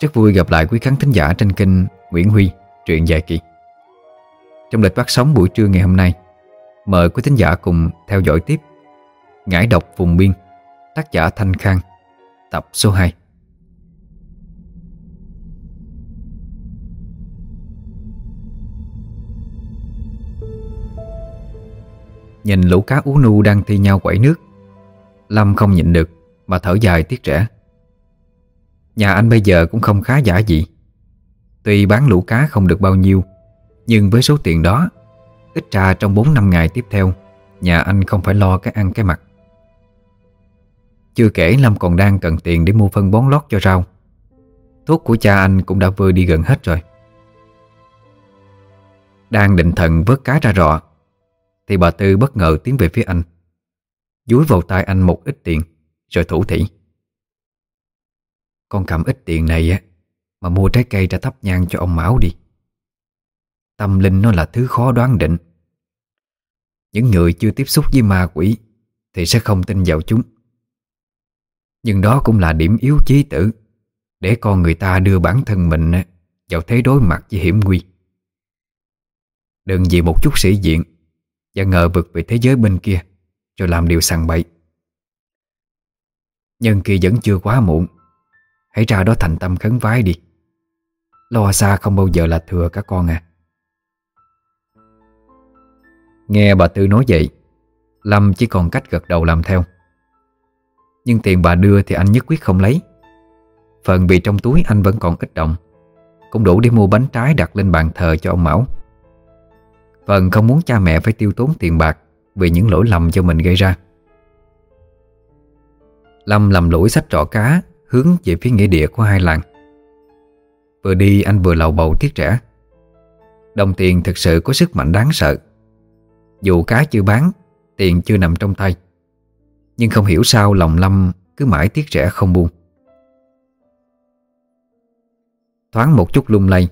Rất vui gặp lại quý khán thính giả trên kênh Nguyễn Huy, truyện dài kỳ. Trong lịch phát sóng buổi trưa ngày hôm nay Mời quý thính giả cùng theo dõi tiếp Ngải độc vùng biên Tác giả Thanh Khang Tập số 2 Nhìn lũ cá ú nu đang thi nhau quẩy nước Lâm không nhịn được Mà thở dài tiếc rẻ. Nhà anh bây giờ cũng không khá giả gì. Tuy bán lũ cá không được bao nhiêu, Nhưng với số tiền đó, Ít ra trong 4 năm ngày tiếp theo, Nhà anh không phải lo cái ăn cái mặc. Chưa kể Lâm còn đang cần tiền để mua phân bón lót cho rau. Thuốc của cha anh cũng đã vơi đi gần hết rồi. Đang định thần vớt cá ra rọ, Thì bà Tư bất ngờ tiến về phía anh. Dúi vào tay anh một ít tiền, Rồi thủ thỉ. Con cầm ít tiền này á, Mà mua trái cây ra thắp nhang cho ông Mão đi. Tâm linh nó là thứ khó đoán định. Những người chưa tiếp xúc với ma quỷ Thì sẽ không tin vào chúng. Nhưng đó cũng là điểm yếu chí tử, Để con người ta đưa bản thân mình Vào thế đối mặt với hiểm nguy. Đừng vì một chút sĩ diện Và ngờ vực về thế giới bên kia Rồi làm điều sằng bậy. Nhân kỳ vẫn chưa quá muộn Hãy ra đó thành tâm khấn vái đi. Lo xa không bao giờ là thừa các con à. Nghe bà Tư nói vậy, Lâm chỉ còn cách gật đầu làm theo. Nhưng tiền bà đưa thì anh nhất quyết không lấy. Phần vì trong túi anh vẫn còn ít đồng, Cũng đủ để mua bánh trái đặt lên bàn thờ cho ông Mão. Phần không muốn cha mẹ phải tiêu tốn tiền bạc Vì những lỗi lầm cho mình gây ra. Lâm lầm lũi sách trọ cá Hướng về phía nghĩa địa của hai làng. Vừa đi, anh vừa lầu bầu tiếc trẻ Đồng tiền thực sự có sức mạnh đáng sợ. Dù cá chưa bán, Tiền chưa nằm trong tay. Nhưng không hiểu sao lòng Lâm Cứ mãi tiếc rẻ không buông. Thoáng một chút lung lay,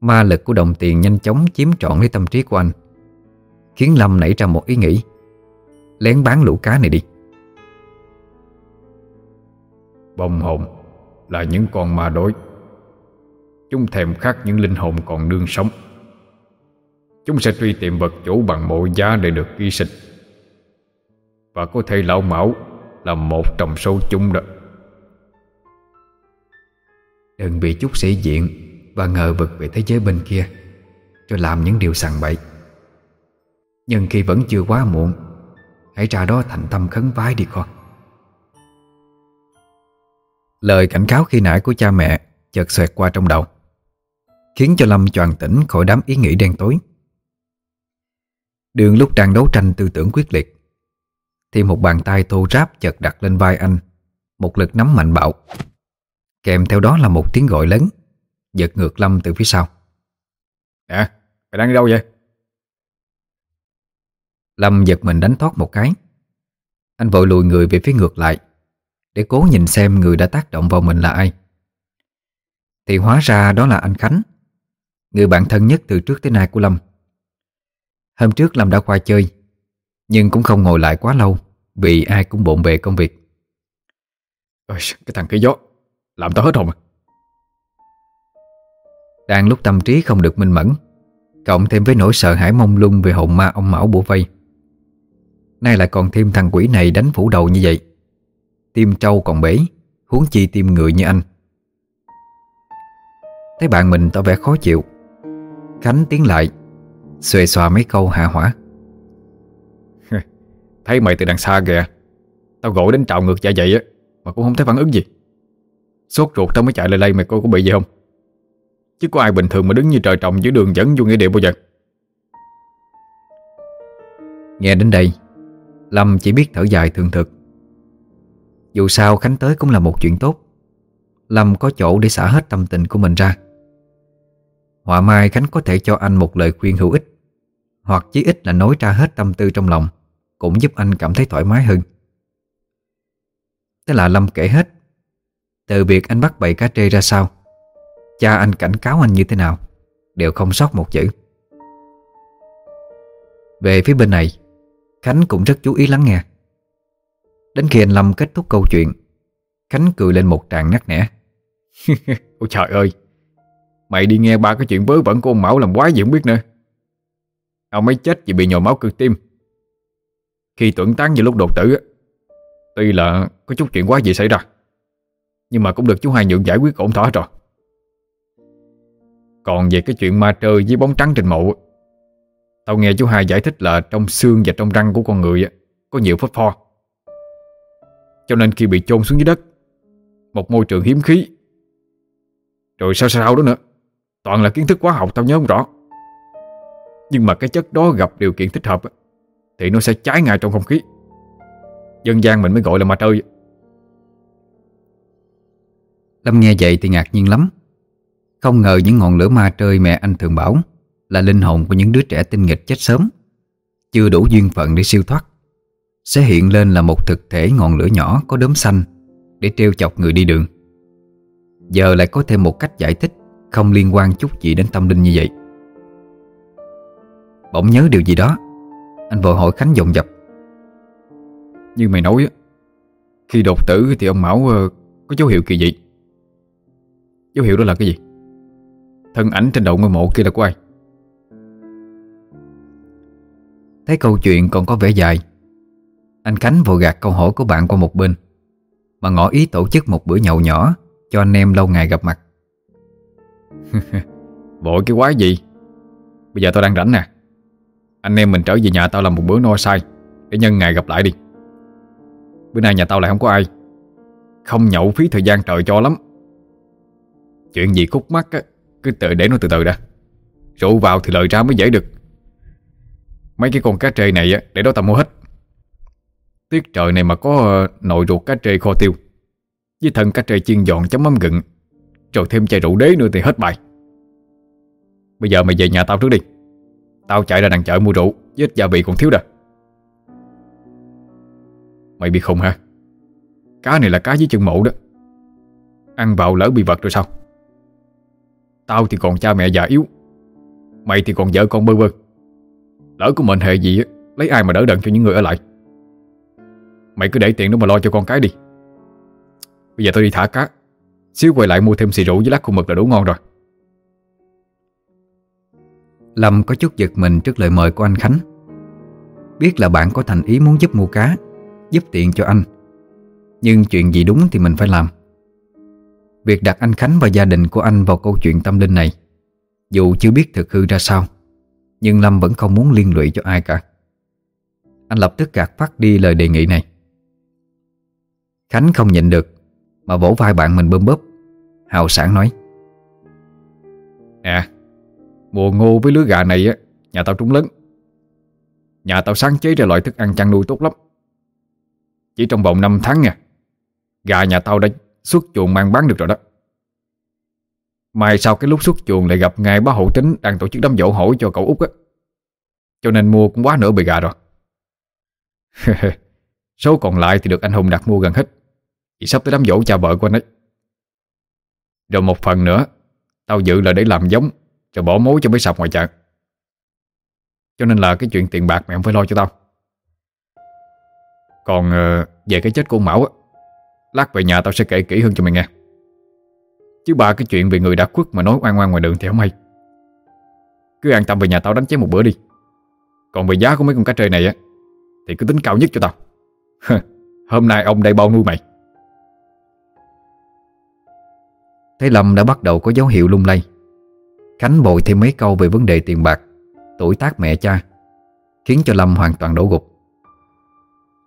Ma lực của đồng tiền nhanh chóng chiếm trọn lấy tâm trí của anh, Khiến Lâm nảy ra một ý nghĩ, Lén bán lũ cá này đi vong hồn là những con ma đối Chúng thèm khát những linh hồn còn đương sống. Chúng sẽ truy tìm vật chủ bằng mọi giá để được ký sinh. Và có thể lão mão là một trong số chúng đó. Đừng bị chút sĩ diện Và ngờ vực về thế giới bên kia Rồi làm những điều sằng bậy. Nhưng khi vẫn chưa quá muộn, Hãy ra đó thành tâm khấn vái đi con. Lời cảnh cáo khi nãy của cha mẹ Chợt xoẹt qua trong đầu Khiến cho Lâm choàng tỉnh khỏi đám ý nghĩ đen tối. Đường lúc đang đấu tranh tư tưởng quyết liệt Thì một bàn tay thô ráp chợt đặt lên vai anh Một lực nắm mạnh bạo Kèm theo đó là một tiếng gọi lớn Giật ngược Lâm từ phía sau. Nè, mày đang đi đâu vậy? Lâm giật mình đánh thoát một cái. Anh vội lùi người về phía ngược lại Để cố nhìn xem người đã tác động vào mình là ai. Thì hóa ra đó là anh Khánh Người bạn thân nhất từ trước tới nay của Lâm. Hôm trước Lâm đã qua chơi Nhưng cũng không ngồi lại quá lâu Vì ai cũng bộn bề công việc. Ôi, Cái thằng cái gió Làm tao hết hồn à. Đang lúc tâm trí không được minh mẫn Cộng thêm với nỗi sợ hãi mông lung Về hồn ma ông Mão bổ vây. Nay lại còn thêm thằng quỷ này đánh phủ đầu như vậy Tim trâu còn bể Huống chi tim người như anh. Thấy bạn mình tỏ vẻ khó chịu Khánh tiến lại Xuề xòa mấy câu hạ hỏa. Thấy mày từ đằng xa kìa Tao gọi đến trào ngược dạ vậy á Mà cũng không thấy phản ứng gì. Sốt ruột tao mới chạy lại đây mày coi có bị gì không? Chứ có ai bình thường mà đứng như trời trồng Giữa đường dẫn vô nghĩa địa bao giờ? Nghe đến đây Lâm chỉ biết thở dài thường thực dù sao Khánh tới cũng là một chuyện tốt. Lâm có chỗ để xả hết tâm tình của mình ra. Họa mai Khánh có thể cho anh một lời khuyên hữu ích, Hoặc chí ít là nói ra hết tâm tư trong lòng, Cũng giúp anh cảm thấy thoải mái hơn. Thế là Lâm kể hết, Từ việc anh bắt bậy cá trê ra sao, Cha anh cảnh cáo anh như thế nào, Đều không sót một chữ. Về phía bên này, Khánh cũng rất chú ý lắng nghe. Đến khi anh Lâm kết thúc câu chuyện, Khánh cười lên một tràng nắc nẻ. Ôi trời ơi, Mày đi nghe ba cái chuyện vớ vẩn của ông Mão làm quái gì không biết nữa. Ông ấy chết vì bị nhồi máu cơ tim. Khi tưởng tán như lúc đột tử Tuy là có chút chuyện quá gì xảy ra, Nhưng mà cũng được chú hai nhượng giải quyết ổn thỏa rồi. Còn về cái chuyện ma trơ với bóng trắng trên mộ Tao nghe chú hai giải thích là Trong xương và trong răng của con người Có nhiều phốt pho. Cho nên khi bị chôn xuống dưới đất, Một môi trường hiếm khí. Rồi sao sao đó nữa, Toàn là kiến thức quá học tao nhớ không rõ. Nhưng mà cái chất đó gặp điều kiện thích hợp Thì nó sẽ cháy ngay trong không khí. Dân gian mình mới gọi là ma trơi Lâm nghe vậy thì ngạc nhiên lắm. Không ngờ những ngọn lửa ma trơi mẹ anh thường bảo Là linh hồn của những đứa trẻ tinh nghịch chết sớm. Chưa đủ duyên phận để siêu thoát. Sẽ hiện lên là một thực thể ngọn lửa nhỏ có đốm xanh Để treo chọc người đi đường Giờ lại có thêm một cách giải thích Không liên quan chút gì đến tâm linh như vậy Bỗng nhớ điều gì đó Anh vội hỏi Khánh dồn dập Như mày nói Khi đột tử thì ông Mão ờ, có dấu hiệu kỳ dị Dấu hiệu đó là cái gì? Thân ảnh trên đầu ngôi mộ kia là của ai? Thấy câu chuyện còn có vẻ dài anh Khánh vội gạt câu hỏi của bạn qua một bên, Mà ngỏ ý tổ chức một bữa nhậu nhỏ Cho anh em lâu ngày gặp mặt. Vội cái quái gì? Bây giờ tao đang rảnh nè. Anh em mình trở về nhà tao làm một bữa no sai, Để nhân ngày gặp lại đi. Bữa nay nhà tao lại không có ai. Không nhậu phí thời gian trời cho lắm. Chuyện gì khúc mắc á, Cứ tự để nó từ từ đã. Rượu vào thì lời ra mới dễ được. Mấy cái con cá trê này á, Để đó tao mua hết. Tiết trời này mà có ờ, nội ruột cá trê kho tiêu. Với thân cá trê chiên giòn chấm mắm gừng. Rồi thêm chai rượu đế nữa thì hết bài. Bây giờ mày về nhà tao trước đi. Tao chạy ra đằng chợ mua rượu Với ít gia vị còn thiếu đà Mày bị khùng hả? Cá này là cá dưới chân mộ đó. Ăn vào lỡ bị vật rồi sao? Tao thì còn cha mẹ già yếu. Mày thì còn vợ con bơ vơ. Lỡ của mệnh hệ gì Lấy ai mà đỡ đần cho những người ở lại? Mày cứ để tiền đó mà lo cho con cái đi. Bây giờ tôi đi thả cá. Xíu quay lại mua thêm xì rượu với lát khô mực là đủ ngon rồi. Lâm có chút giật mình trước lời mời của anh Khánh. Biết là bạn có thành ý muốn giúp mua cá, Giúp tiện cho anh. Nhưng chuyện gì đúng thì mình phải làm. Việc đặt anh Khánh và gia đình của anh vào câu chuyện tâm linh này, Dù chưa biết thực hư ra sao, Nhưng Lâm vẫn không muốn liên lụy cho ai cả. Anh lập tức gạt phát đi lời đề nghị này. Khánh không nhịn được Mà vỗ vai bạn mình bơm bóp. Hào sản nói. "À, Mùa ngô với lứa gà này á Nhà tao trúng lớn. Nhà tao sáng chế ra loại thức ăn chăn nuôi tốt lắm. Chỉ trong vòng 5 tháng nha Gà nhà tao đã xuất chuồng mang bán được rồi đó. Mai sau cái lúc xuất chuồng lại gặp ngài bá hộ tính Đang tổ chức đám dỗ hổ cho cậu út á. Cho nên mua cũng quá nửa bề gà rồi. Số còn lại thì được anh Hùng đặt mua gần hết. Thì sắp tới đám dỗ cha vợ của anh ấy. Rồi một phần nữa, Tao dự là để làm giống Rồi bỏ mối cho mấy sạp ngoài chợ. Cho nên là cái chuyện tiền bạc mẹ không phải lo cho tao. Còn ờ, về cái chết của ông Mão á, Lát về nhà tao sẽ kể kỹ hơn cho mày nghe. Chứ ba cái chuyện về người đã khuất mà nói oan oan ngoài đường thì không hay. Cứ an tâm về nhà tao đánh chém một bữa đi. Còn về giá của mấy con cá trê này á, Thì cứ tính cao nhất cho tao. Hôm nay ông đây bao nuôi mày. Thấy Lâm đã bắt đầu có dấu hiệu lung lay. Khánh bội thêm mấy câu về vấn đề tiền bạc, Tuổi tác mẹ cha, Khiến cho Lâm hoàn toàn đổ gục.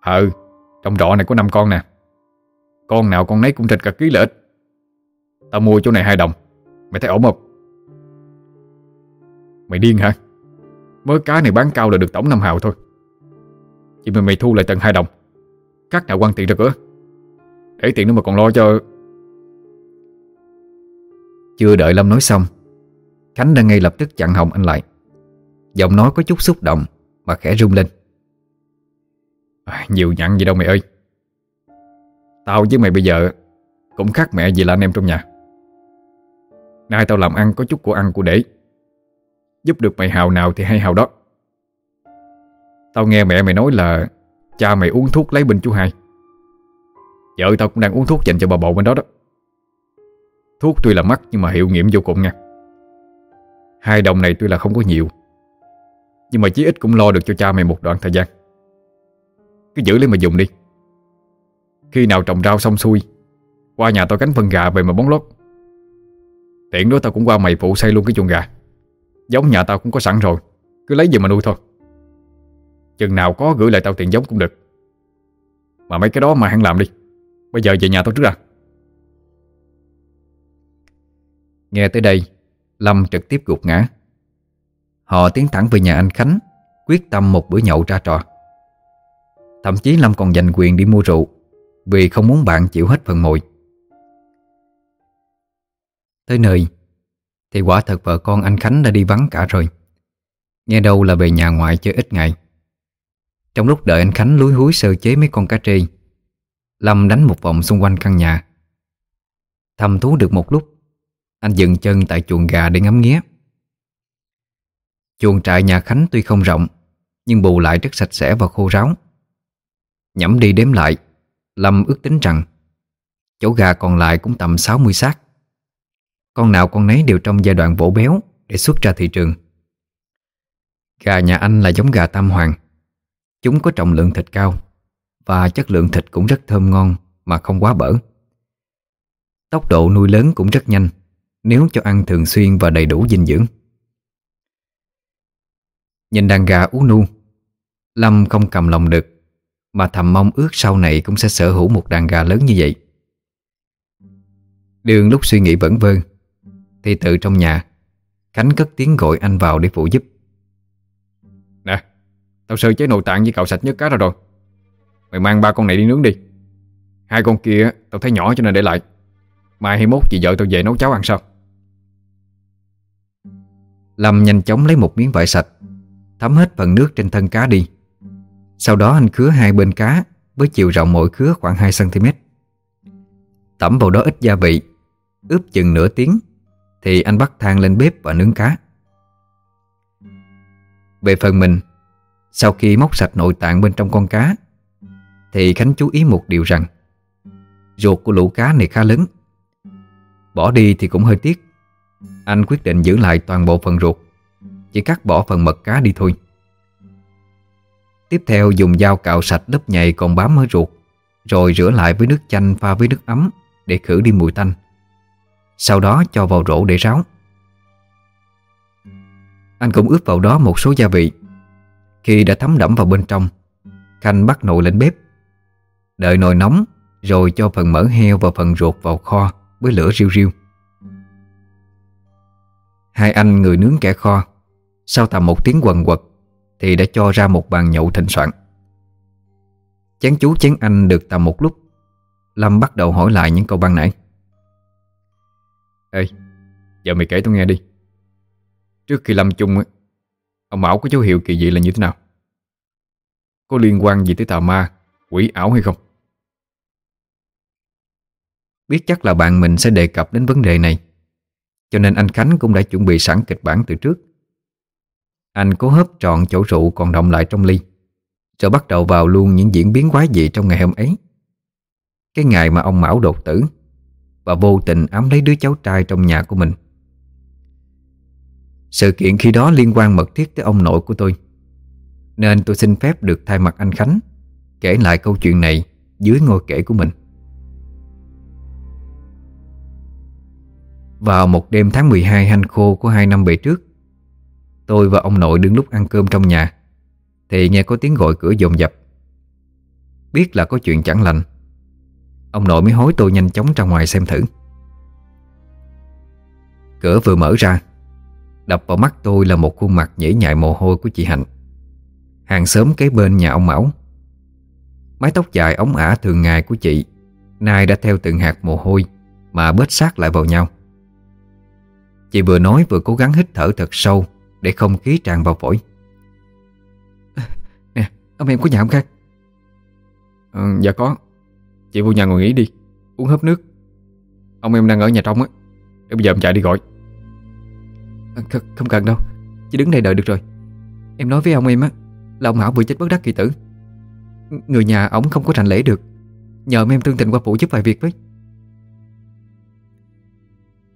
Ừ Trong rọ này có 5 con nè. Con nào con nấy cũng thịt cả ký lợi ích Tao mua chỗ này hai đồng, Mày thấy ổn không? Mày điên hả? Mới cá này bán cao là được tổng năm hào thôi. Chỉ mà mày thu lại tận hai đồng Cắt nào quan tiền ra cửa. Để tiền nữa mà còn lo cho chưa đợi Lâm nói xong Khánh đã ngay lập tức chặn Hồng anh lại. Giọng nói có chút xúc động Mà khẽ rung lên. À, Nhiều nhặn gì đâu mày ơi. Tao với mày bây giờ Cũng khác mẹ gì là anh em trong nhà. Nay tao làm ăn có chút của ăn của để. Giúp được mày hào nào thì hay hào đó. Tao nghe mẹ mày nói là Cha mày uống thuốc lấy bên chú hai. Vợ tao cũng đang uống thuốc dành cho bà bầu bên đó đó. Thuốc tuy là mắc nhưng mà hiệu nghiệm vô cùng nha. Hai đồng này tuy là không có nhiều, Nhưng mà chí ít cũng lo được cho cha mày một đoạn thời gian. Cứ giữ lấy mà dùng đi. Khi nào trồng rau xong xuôi, Qua nhà tao cánh phân gà về mà bón lót. Tiện đó tao cũng qua mày phụ xây luôn cái chuồng gà. Giống nhà tao cũng có sẵn rồi, Cứ lấy về mà nuôi thôi. Chừng nào có gửi lại tao tiền giống cũng được. Mà mấy cái đó mà hắn làm đi. Bây giờ về nhà tao trước ra Nghe tới đây, Lâm trực tiếp gục ngã. Họ tiến thẳng về nhà anh Khánh, Quyết tâm một bữa nhậu ra trò. Thậm chí Lâm còn giành quyền đi mua rượu, Vì không muốn bạn chịu hết phần mồi. Tới nơi, Thì quả thật vợ con anh Khánh đã đi vắng cả rồi. Nghe đâu là về nhà ngoại chơi ít ngày. Trong lúc đợi anh Khánh lúi húi sơ chế mấy con cá trê, Lâm đánh một vòng xung quanh căn nhà. Thầm thú được một lúc anh dừng chân tại chuồng gà để ngắm nghía. Chuồng trại nhà Khánh tuy không rộng, Nhưng bù lại rất sạch sẽ và khô ráo. Nhẩm đi đếm lại, Lâm ước tính rằng Chỗ gà còn lại cũng tầm 60 xác. Con nào con nấy đều trong giai đoạn vỗ béo Để xuất ra thị trường. Gà nhà anh là giống gà tam hoàng. Chúng có trọng lượng thịt cao Và chất lượng thịt cũng rất thơm ngon Mà không quá bở. Tốc độ nuôi lớn cũng rất nhanh. Nếu cho ăn thường xuyên và đầy đủ dinh dưỡng. Nhìn đàn gà ú nu, Lâm không cầm lòng được, Mà thầm mong ước sau này cũng sẽ sở hữu một đàn gà lớn như vậy. Đường lúc suy nghĩ vẩn vơ, Thì tự trong nhà, Khánh cất tiếng gọi anh vào để phụ giúp. Nè, Tao sơ chế nội tạng với cậu sạch nhất cá ra rồi. Mày mang ba con này đi nướng đi. Hai con kia tao thấy nhỏ cho nên để lại. Mai hay mốt chị vợ tao về nấu cháo ăn sao Lâm nhanh chóng lấy một miếng vải sạch, Thấm hết phần nước trên thân cá đi. Sau đó anh khứa hai bên cá Với chiều rộng mỗi khứa khoảng 2cm Tẩm vào đó ít gia vị, Ướp chừng nửa tiếng Thì anh bắt than lên bếp và nướng cá. Về phần mình, Sau khi móc sạch nội tạng bên trong con cá Thì Khánh chú ý một điều rằng, Ruột của lũ cá này khá lớn. Bỏ đi thì cũng hơi tiếc. Anh quyết định giữ lại toàn bộ phần ruột. Chỉ cắt bỏ phần mật cá đi thôi. Tiếp theo dùng dao cạo sạch lớp nhầy còn bám ở ruột, Rồi rửa lại với nước chanh pha với nước ấm Để khử đi mùi tanh. Sau đó cho vào rổ để ráo. Anh cũng ướp vào đó một số gia vị. Khi đã thấm đẫm vào bên trong, Khanh bắt nồi lên bếp. Đợi nồi nóng, Rồi cho phần mỡ heo và phần ruột vào kho Với lửa riu riu. Hai anh người nướng kẻ kho. Sau tầm một tiếng quần quật, Thì đã cho ra một bàn nhậu thịnh soạn. Chén chú chén anh được tầm một lúc, Lâm bắt đầu hỏi lại những câu ban nãy. Ê, Giờ mày kể tôi nghe đi. Trước khi lâm chung Ông Mão có dấu hiệu kỳ dị là như thế nào? Có liên quan gì tới tà ma, Quỷ ảo hay không? Biết chắc là bạn mình sẽ đề cập đến vấn đề này cho nên anh Khánh cũng đã chuẩn bị sẵn kịch bản từ trước. Anh cố hớp trọn chỗ rượu còn động lại trong ly, Rồi bắt đầu vào luôn những diễn biến quái dị trong ngày hôm ấy. Cái ngày mà ông Mão đột tử, Và vô tình ám lấy đứa cháu trai trong nhà của mình. Sự kiện khi đó liên quan mật thiết tới ông nội của tôi, Nên tôi xin phép được thay mặt anh Khánh Kể lại câu chuyện này dưới ngôi kể của mình. Vào một đêm tháng 12 hanh khô của hai năm về trước. Tôi và ông nội đứng lúc ăn cơm trong nhà, Thì nghe có tiếng gọi cửa dồn dập. Biết là có chuyện chẳng lành, Ông nội mới hối tôi nhanh chóng ra ngoài xem thử. Cửa vừa mở ra, Đập vào mắt tôi là một khuôn mặt nhễ nhại mồ hôi của chị Hạnh. Hàng xóm kế bên nhà ông Mão. Mái tóc dài ống ả thường ngày của chị, Nay đã theo từng hạt mồ hôi Mà bết sát lại vào nhau. Chị vừa nói vừa cố gắng hít thở thật sâu Để không khí tràn vào phổi. Nè ông em có nhà không Khang? Ừ, Dạ có. Chị vô nhà ngồi nghỉ đi Uống hớp nước. Ông em đang ở nhà trong á Để bây giờ em chạy đi gọi. À, Không cần đâu Chị đứng đây đợi được rồi. Em nói với ông em á Là ông Hảo vừa chết bất đắc kỳ tử. Người nhà ổng không có thành lễ được. Nhờ em tương tình qua phụ giúp vài việc với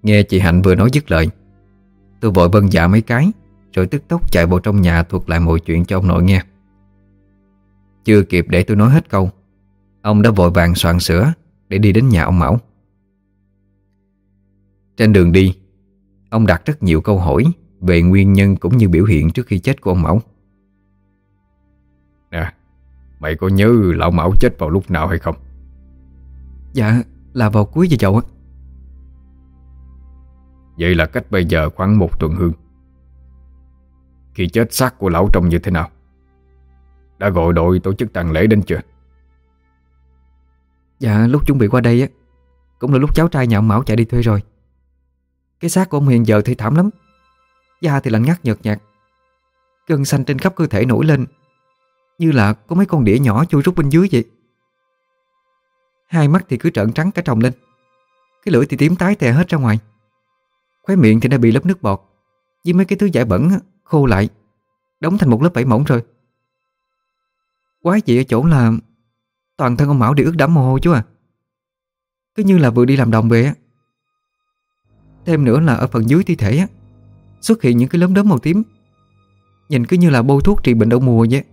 Nghe chị Hạnh vừa nói dứt lời Tôi vội vân dạ mấy cái Rồi tức tốc chạy vào trong nhà thuật lại mọi chuyện cho ông nội nghe. Chưa kịp để tôi nói hết câu Ông đã vội vàng soạn sữa Để đi đến nhà ông Mão. Trên đường đi Ông đặt rất nhiều câu hỏi Về nguyên nhân cũng như biểu hiện trước khi chết của ông Mão. Nè Mày có nhớ lão Mão chết vào lúc nào hay không? Dạ là vào cuối giờ chậu á Vậy là cách bây giờ khoảng một tuần hương. Khi chết xác của lão trông như thế nào? Đã gọi đội tổ chức tang lễ đến chưa? Dạ lúc chuẩn bị qua đây á, Cũng là lúc cháu trai nhà ông Mão chạy đi thuê rồi. Cái xác của ông hiện giờ thì thảm lắm, Da thì lạnh ngắt nhợt nhạt. Gân xanh trên khắp cơ thể nổi lên, Như là có mấy con đĩa nhỏ chui rút bên dưới vậy. Hai mắt thì cứ trợn trắng cả tròng lên, Cái lưỡi thì tím tái tè hết ra ngoài. Khóe miệng thì đã bị lớp nước bọt. Với mấy cái thứ giải bẩn khô lại. Đóng thành một lớp vảy mỏng rồi. Quái gì ở chỗ là Toàn thân ông Mão đều ướt đẫm mồ hôi chú à. Cứ như là vừa đi làm đồng về á. Thêm nữa là ở phần dưới thi thể á, Xuất hiện những cái lớm đốm màu tím. Nhìn cứ như là bôi thuốc trị bệnh đậu mùa vậy.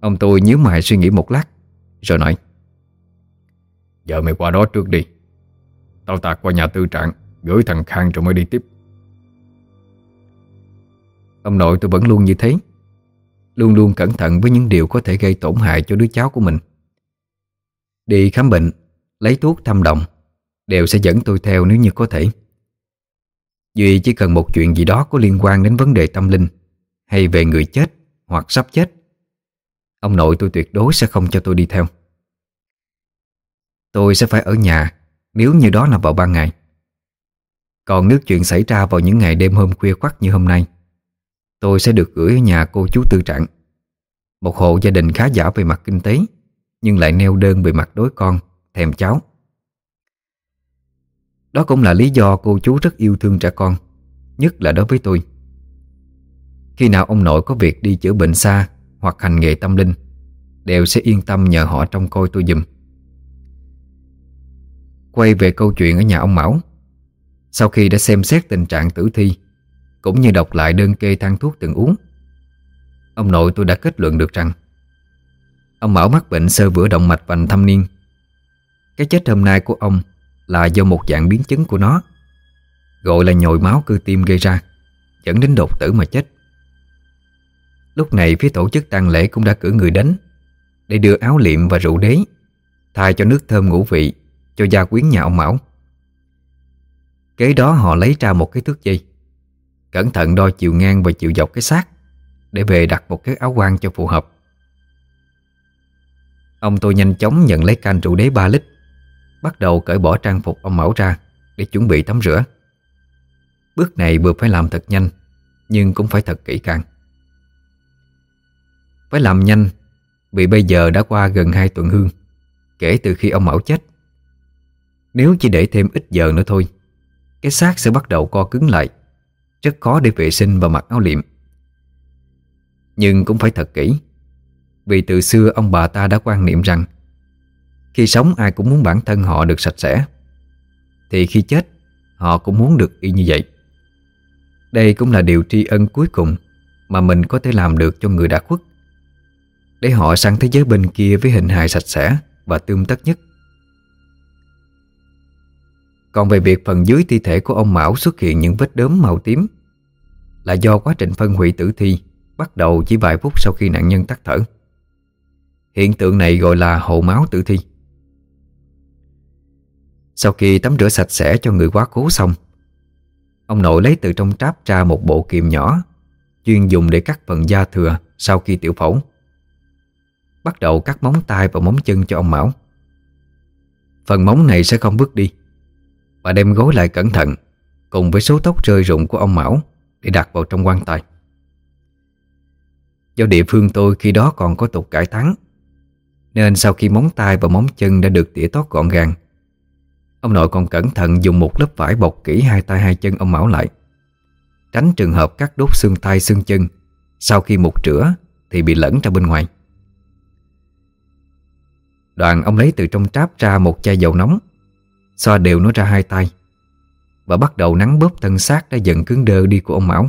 Ông tôi nhíu mày suy nghĩ một lát, Rồi nói, Giờ mày qua đó trước đi. Tao tạt qua nhà tư trạng, Gửi thằng Khang rồi mới đi tiếp. Ông nội tôi vẫn luôn như thế. Luôn luôn cẩn thận với những điều có thể gây tổn hại cho đứa cháu của mình. Đi khám bệnh, Lấy thuốc thăm đồng, Đều sẽ dẫn tôi theo nếu như có thể. Duy chỉ cần một chuyện gì đó có liên quan đến vấn đề tâm linh, Hay về người chết hoặc sắp chết, Ông nội tôi tuyệt đối sẽ không cho tôi đi theo. Tôi sẽ phải ở nhà nếu như đó là vào ban ngày. Còn nước chuyện xảy ra vào những ngày đêm hôm khuya khoắt như hôm nay, Tôi sẽ được gửi ở nhà cô chú Tư Trạng. Một hộ gia đình khá giả về mặt kinh tế, Nhưng lại neo đơn về mặt đối con, Thèm cháu Đó cũng là lý do cô chú rất yêu thương trẻ con, Nhất là đối với tôi. Khi nào ông nội có việc đi chữa bệnh xa Hoặc hành nghề tâm linh, Đều sẽ yên tâm nhờ họ trông coi tôi giùm. Quay về câu chuyện ở nhà ông Mão. Sau khi đã xem xét tình trạng tử thi, cũng như đọc lại đơn kê thang thuốc từng uống, Ông nội tôi đã kết luận được rằng, Ông Mão mắc bệnh sơ vữa động mạch vành thâm niên. Cái chết hôm nay của ông Là do một dạng biến chứng của nó, Gọi là nhồi máu cơ tim gây ra, Dẫn đến đột tử mà chết. Lúc này phía tổ chức tang lễ cũng đã cử người đến Để đưa áo liệm và rượu đế Thay cho nước thơm ngũ vị cho gia quyến nhà ông Mão. Kế đó họ lấy ra một cái thước dây. Cẩn thận đo chiều ngang và chiều dọc cái xác Để về đặt một cái áo quan cho phù hợp. Ông tôi nhanh chóng nhận lấy can rượu đế 3 lít, Bắt đầu cởi bỏ trang phục ông Mão ra Để chuẩn bị tắm rửa. Bước này vừa phải làm thật nhanh, Nhưng cũng phải thật kỹ càng. Phải làm nhanh Vì bây giờ đã qua gần 2 tuần hương Kể từ khi ông Mão chết. Nếu chỉ để thêm ít giờ nữa thôi, Cái xác sẽ bắt đầu co cứng lại. Rất khó để vệ sinh và mặc áo liệm. Nhưng cũng phải thật kỹ, Vì từ xưa ông bà ta đã quan niệm rằng, Khi sống ai cũng muốn bản thân họ được sạch sẽ, Thì khi chết, Họ cũng muốn được y như vậy. Đây cũng là điều tri ân cuối cùng Mà mình có thể làm được cho người đã khuất, Để họ sang thế giới bên kia với hình hài sạch sẽ Và tươm tất nhất còn về việc phần dưới thi thể của ông Mão xuất hiện những vết đốm màu tím, Là do quá trình phân hủy tử thi Bắt đầu chỉ vài phút sau khi nạn nhân tắt thở. Hiện tượng này gọi là hồ máu tử thi. Sau khi tắm rửa sạch sẽ cho người quá cố xong, Ông nội lấy từ trong tráp ra một bộ kiềm nhỏ, Chuyên dùng để cắt phần da thừa sau khi tiểu phẫu. Bắt đầu cắt móng tay và móng chân cho ông Mão. Phần móng này sẽ không bước đi. Bà đem gối lại cẩn thận, Cùng với số tóc rơi rụng của ông Mão, Để đặt vào trong quan tài. Do địa phương tôi khi đó còn có tục cải thắng Nên sau khi móng tay và móng chân đã được tỉa tót gọn gàng, Ông nội còn cẩn thận dùng một lớp vải bọc kỹ hai tay hai chân ông Mão lại, Tránh trường hợp cắt đốt xương tay xương chân Sau khi mục rửa thì bị lẫn ra bên ngoài. Đoàn ông lấy từ trong tráp ra một chai dầu nóng Xoa đều nó ra hai tay. Và bắt đầu nắng bóp thân xác đã dần cứng đơ đi của ông Mão.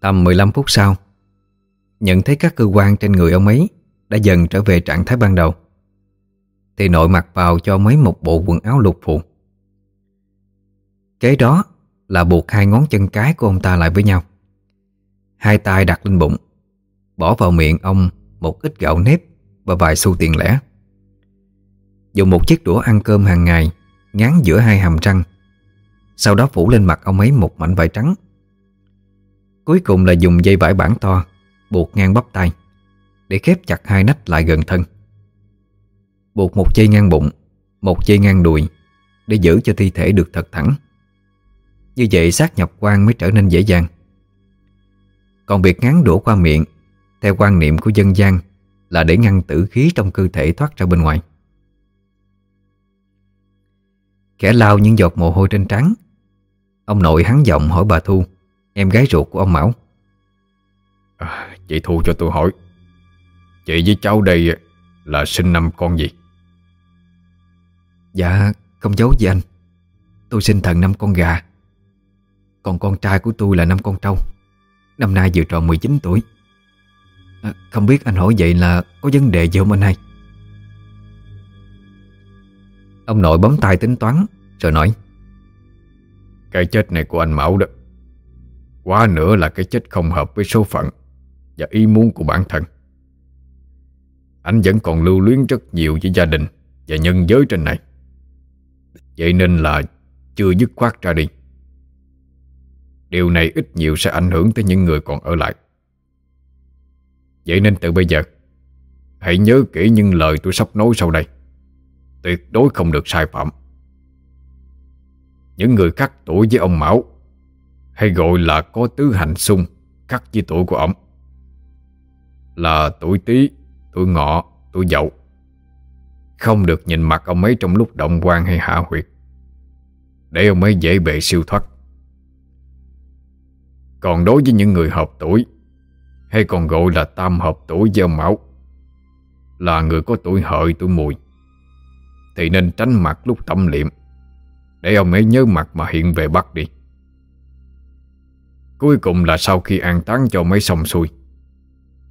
Tầm 15 phút sau, Nhận thấy các cơ quan trên người ông ấy Đã dần trở về trạng thái ban đầu. Thì nội mặc vào cho mấy một bộ quần áo lục phụ. Kế đó là buộc hai ngón chân cái của ông ta lại với nhau. Hai tay đặt lên bụng, Bỏ vào miệng ông một ít gạo nếp và vài xu tiền lẻ. Dùng một chiếc đũa ăn cơm hàng ngày, Ngán giữa hai hàm răng. Sau đó phủ lên mặt ông ấy một mảnh vải trắng. Cuối cùng là dùng dây vải bản to, Buộc ngang bắp tay, Để khép chặt hai nách lại gần thân. Buộc một dây ngang bụng, Một dây ngang đùi, Để giữ cho thi thể được thật thẳng. Như vậy xác nhập quan mới trở nên dễ dàng. Còn việc ngắn đũa qua miệng, Theo quan niệm của dân gian, Là để ngăn tử khí trong cơ thể thoát ra bên ngoài. Kẻ lao những giọt mồ hôi trên trán Ông nội hắn giọng hỏi bà Thu Em gái ruột của ông Mão. À, Chị Thu cho tôi hỏi Chị với cháu đây là sinh năm con gì? Dạ không giấu gì anh. Tôi sinh thần năm con gà. Còn con trai của tôi là năm con trâu. Năm nay vừa tròn 19 tuổi. À, Không biết anh hỏi vậy là có vấn đề gì không anh hai Ông nội bấm tay tính toán, Rồi nói, Cái chết này của anh Mão đó, Quá nữa là cái chết không hợp với số phận Và ý muốn của bản thân. Anh vẫn còn lưu luyến rất nhiều với gia đình Và nhân giới trên này. Vậy nên là chưa dứt khoát ra đi. Điều này ít nhiều sẽ ảnh hưởng tới những người còn ở lại. Vậy nên từ bây giờ, Hãy nhớ kỹ những lời tôi sắp nói sau đây. Tuyệt đối không được sai phạm. Những người khác tuổi với ông Mão Hay gọi là có tứ hành xung khắc với tuổi của ông Là tuổi tí Tuổi ngọ, tuổi dậu. Không được nhìn mặt ông ấy trong lúc động quan hay hạ huyệt. Để ông ấy dễ bề siêu thoát. Còn đối với những người hợp tuổi Hay còn gọi là tam hợp tuổi với ông Mão Là người có tuổi hợi tuổi mùi thì nên tránh mặt lúc tâm liệm Để ông ấy nhớ mặt mà hiện về bắt đi. Cuối cùng là sau khi an táng cho mấy xong xuôi.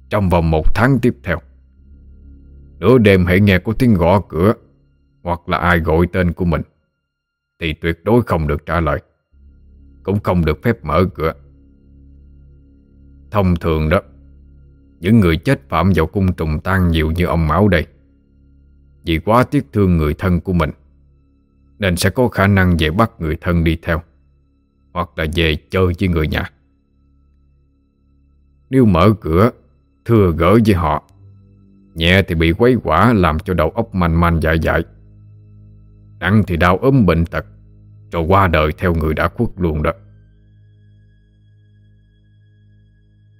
Trong vòng một tháng tiếp theo, Nửa đêm hãy nghe có tiếng gõ cửa, Hoặc là ai gọi tên của mình, Thì tuyệt đối không được trả lời, Cũng không được phép mở cửa. Thông thường đó, Những người chết phạm vào cung trùng tan nhiều như ông Máu đây vì quá tiếc thương người thân của mình, Nên sẽ có khả năng về bắt người thân đi theo, Hoặc là về chơi với người nhà. Nếu mở cửa thừa gỡ với họ, Nhẹ thì bị quấy quả Làm cho đầu óc manh manh dại dại. Nặng thì đau ốm bệnh tật Rồi qua đời theo người đã khuất luôn đó.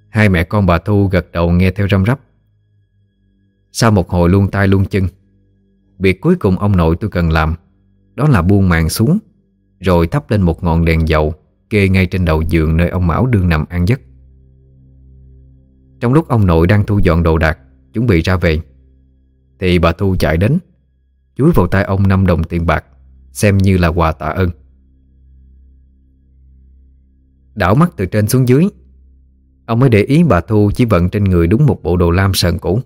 Hai mẹ con bà Thu gật đầu nghe theo răm rắp. Sau một hồi luôn tay luôn chân Việc cuối cùng ông nội tôi cần làm, Đó là buông màn xuống, Rồi thắp lên một ngọn đèn dầu Kê ngay trên đầu giường nơi ông Mão đương nằm ăn giấc. Trong lúc ông nội đang thu dọn đồ đạc, Chuẩn bị ra về, Thì bà Thu chạy đến, Chúi vào tay ông 5 đồng tiền bạc, Xem như là quà tạ ơn. Đảo mắt từ trên xuống dưới, Ông mới để ý bà Thu chỉ vận trên người đúng một bộ đồ lam sờn cũ.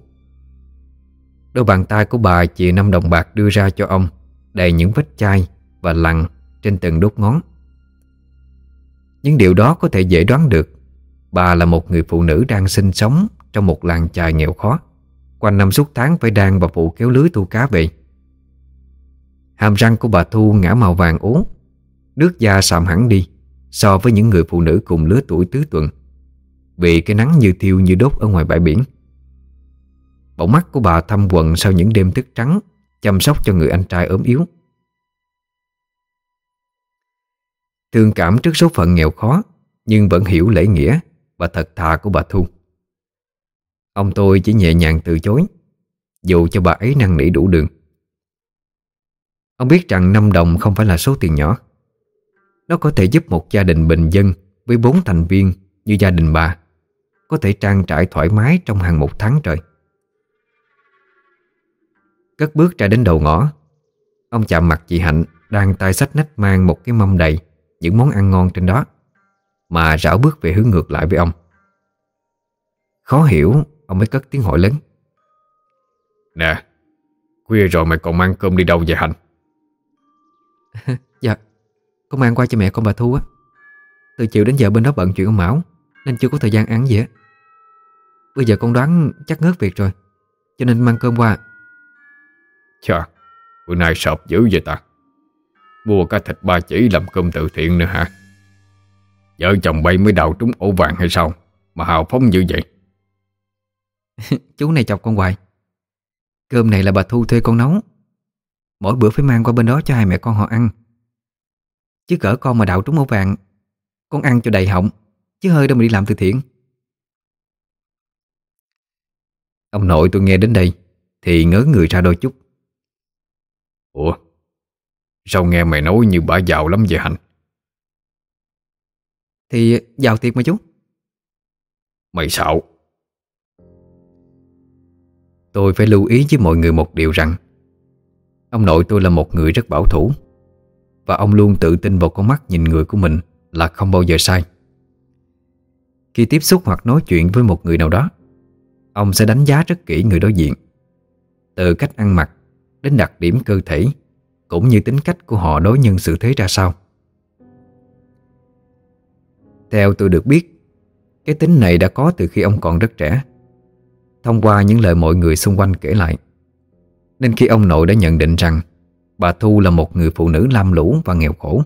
Đôi bàn tay của bà chìa năm đồng bạc đưa ra cho ông, Đầy những vết chai và lằn trên từng đốt ngón. Những điều đó có thể dễ đoán được. Bà là một người phụ nữ đang sinh sống Trong một làng chài nghèo khó. Quanh năm suốt tháng phải đang và phụ kéo lưới thu cá về. Hàm răng của bà Thu ngã màu vàng ố. Nước da sạm hẳn đi, So với những người phụ nữ cùng lứa tuổi tứ tuần. Vì cái nắng như thiêu như đốt ở ngoài bãi biển. Bỗng mắt của bà thăm quần sau những đêm thức trắng, Chăm sóc cho người anh trai ốm yếu. Thương cảm trước số phận nghèo khó, Nhưng vẫn hiểu lễ nghĩa Và thật thà của bà Thu. Ông tôi chỉ nhẹ nhàng từ chối, Dù cho bà ấy năng nỉ đủ đường. Ông biết rằng 5 đồng không phải là số tiền nhỏ. Nó có thể giúp một gia đình bình dân Với bốn thành viên như gia đình bà, Có thể trang trải thoải mái trong hàng một tháng trời. Cất bước ra đến đầu ngõ. Ông chạm mặt chị Hạnh Đang tay sách nách mang một cái mâm đầy Những món ăn ngon trên đó Mà rảo bước về hướng ngược lại với ông. Khó hiểu Ông mới cất tiếng hỏi lớn. Nè Khuya rồi mày còn mang cơm đi đâu vậy Hạnh? Dạ Con mang qua cho mẹ con bà Thu á. Từ chiều đến giờ bên đó bận chuyện ông Mão Nên chưa có thời gian ăn gì á. Bây giờ con đoán chắc ngớt việc rồi Cho nên mang cơm qua Chà Bữa nay sộp dữ vậy ta? Mua cả thịt ba chỉ làm cơm từ thiện nữa hả? Vợ chồng bay mới đào trúng ổ vàng hay sao Mà hào phóng như vậy? Chú này chọc con hoài. Cơm này là bà Thu thuê con nấu. Mỗi bữa phải mang qua bên đó cho hai mẹ con họ ăn. Chứ cỡ con mà đào trúng ổ vàng, Con ăn cho đầy họng, Chứ hơi đâu mà đi làm từ thiện. Ông nội tôi nghe đến đây Thì ngớ người ra đôi chút. Ủa? Sao nghe mày nói như bà giàu lắm vậy Hạnh? Thì giàu thiệt mà chú. Mày xạo. Tôi phải lưu ý với mọi người một điều rằng Ông nội tôi là một người rất bảo thủ Và ông luôn tự tin vào con mắt nhìn người của mình Là không bao giờ sai. Khi tiếp xúc hoặc nói chuyện với một người nào đó Ông sẽ đánh giá rất kỹ người đối diện. Từ cách ăn mặc Đến đặc điểm cơ thể, Cũng như tính cách của họ đối nhân xử thế ra sao. Theo tôi được biết, Cái tính này đã có từ khi ông còn rất trẻ. Thông qua những lời mọi người xung quanh kể lại, Nên khi ông nội đã nhận định rằng Bà Thu là một người phụ nữ lam lũ và nghèo khổ,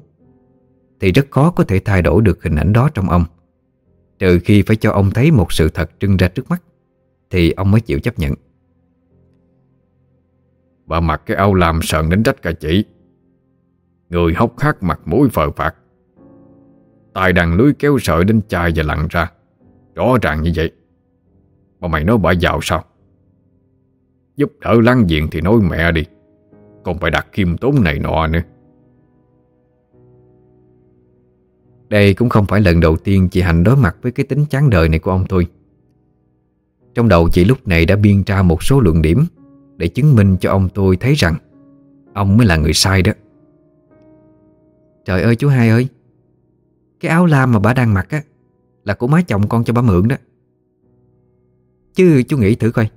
Thì rất khó có thể thay đổi được hình ảnh đó trong ông. Trừ khi phải cho ông thấy một sự thật trưng ra trước mắt, Thì ông mới chịu chấp nhận. Bà mặc cái áo làm sờn đến rách cả chỉ. Người hốc hác mặt mũi phờ phạt Tài đằng lưới kéo sợi đến chai và lặn ra. Rõ ràng như vậy. Mà mày nói bà giàu sao? Giúp đỡ lăng diện thì nói mẹ đi. Còn phải đặt kim tốn này nọ nữa. Đây cũng không phải lần đầu tiên chị Hạnh đối mặt với cái tính chán đời này của ông tôi Trong đầu chị lúc này đã biên ra một số luận điểm. Để chứng minh cho ông tôi thấy rằng Ông mới là người sai đó. Trời ơi, chú hai ơi, Cái áo lam mà bà đang mặc á, Là của má chồng con cho bà mượn đó. Chứ chú nghĩ thử coi,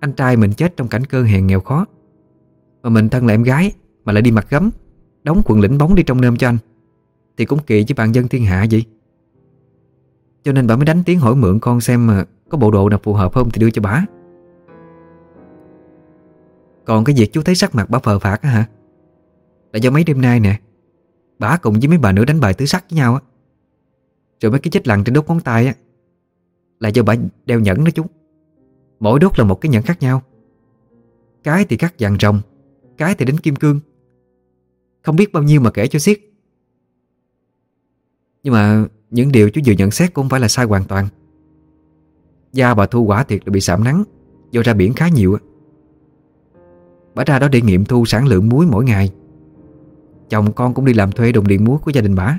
Anh trai mình chết trong cảnh cơn hèn nghèo khó, Mà mình thân là em gái Mà lại đi mặc gấm, Đóng quần lĩnh bóng đi trong nơm cho anh, Thì cũng kỳ với bạn dân thiên hạ vậy. Cho nên bà mới đánh tiếng hỏi mượn con xem mà Có bộ đồ nào phù hợp không thì đưa cho bà. Còn cái việc chú thấy sắc mặt bà phờ phạt á hả? Là do mấy đêm nay nè, Bà cùng với mấy bà nữa đánh bài tứ sắc với nhau á. Rồi mấy cái chết lằn trên đốt ngón tay á, Là do bà đeo nhẫn đó chú. Mỗi đốt là một cái nhẫn khác nhau. Cái thì cắt vàng rồng, Cái thì đánh kim cương. Không biết bao nhiêu mà kể cho xiết. Nhưng mà Những điều chú vừa nhận xét cũng không phải là sai hoàn toàn. Da bà thu quả thiệt là bị sạm nắng, Do ra biển khá nhiều á. Bà ra đó để nghiệm thu sản lượng muối mỗi ngày. Chồng con cũng đi làm thuê đồng điện muối của gia đình bà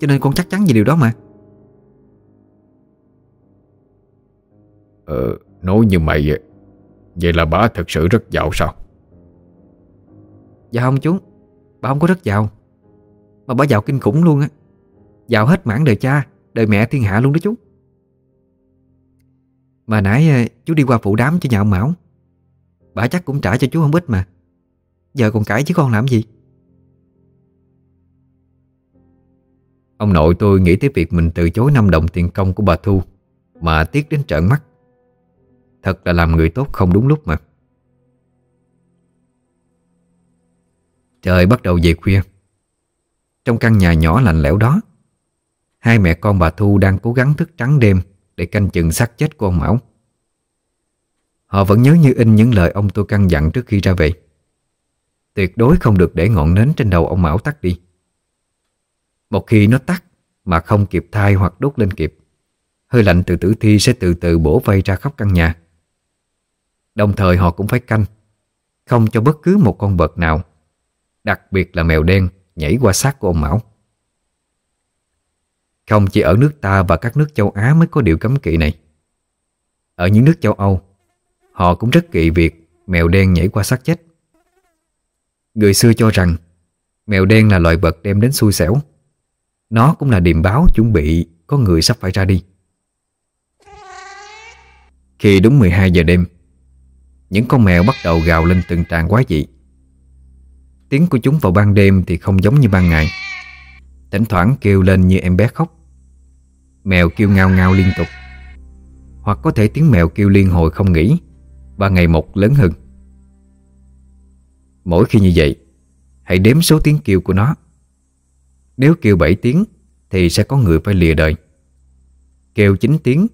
Cho nên con chắc chắn về điều đó mà. Ờ Nói như mày vậy Vậy là bà thật sự rất giàu sao? Dạ không chú Bà không có rất giàu Mà bà giàu kinh khủng luôn á. Giàu hết mãn đời cha Đời mẹ thiên hạ luôn đó chú. Mà nãy ờ, chú đi qua phụ đám cho nhà ông Mão Bà chắc cũng trả cho chú không ít mà. Giờ còn cãi chứ con làm gì? Ông nội tôi nghĩ tới việc mình từ chối 5 đồng tiền công của bà Thu, Mà tiếc đến trợn mắt. Thật là làm người tốt không đúng lúc mà. Trời bắt đầu về khuya. Trong căn nhà nhỏ lạnh lẽo đó, Hai mẹ con bà Thu đang cố gắng thức trắng đêm Để canh chừng xác chết của ông Mão. Họ vẫn nhớ như in những lời ông tôi căn dặn trước khi ra về. Tuyệt đối không được để ngọn nến trên đầu ông Mão tắt đi. Một khi nó tắt mà không kịp thai hoặc đốt lên kịp, Hơi lạnh từ tử thi sẽ từ từ bổ vây ra khắp căn nhà. Đồng thời họ cũng phải canh, Không cho bất cứ một con vật nào, Đặc biệt là mèo đen, Nhảy qua xác của ông Mão. Không chỉ ở nước ta và các nước châu Á mới có điều cấm kỵ này. Ở những nước châu Âu Họ cũng rất kỵ việc Mèo đen nhảy qua xác chết. Người xưa cho rằng, Mèo đen là loài vật đem đến xui xẻo. Nó cũng là điềm báo chuẩn bị Có người sắp phải ra đi. Khi đúng 12 giờ đêm, Những con mèo bắt đầu gào lên từng tràng quá dị. Tiếng của chúng vào ban đêm thì không giống như ban ngày. Thỉnh thoảng kêu lên như em bé khóc. Mèo kêu ngao ngao liên tục. Hoặc có thể tiếng mèo kêu liên hồi không nghỉ. Và ngày một lớn hơn. Mỗi khi như vậy, Hãy đếm số tiếng kêu của nó. Nếu kêu 7 tiếng, Thì sẽ có người phải lìa đời. Kêu 9 tiếng,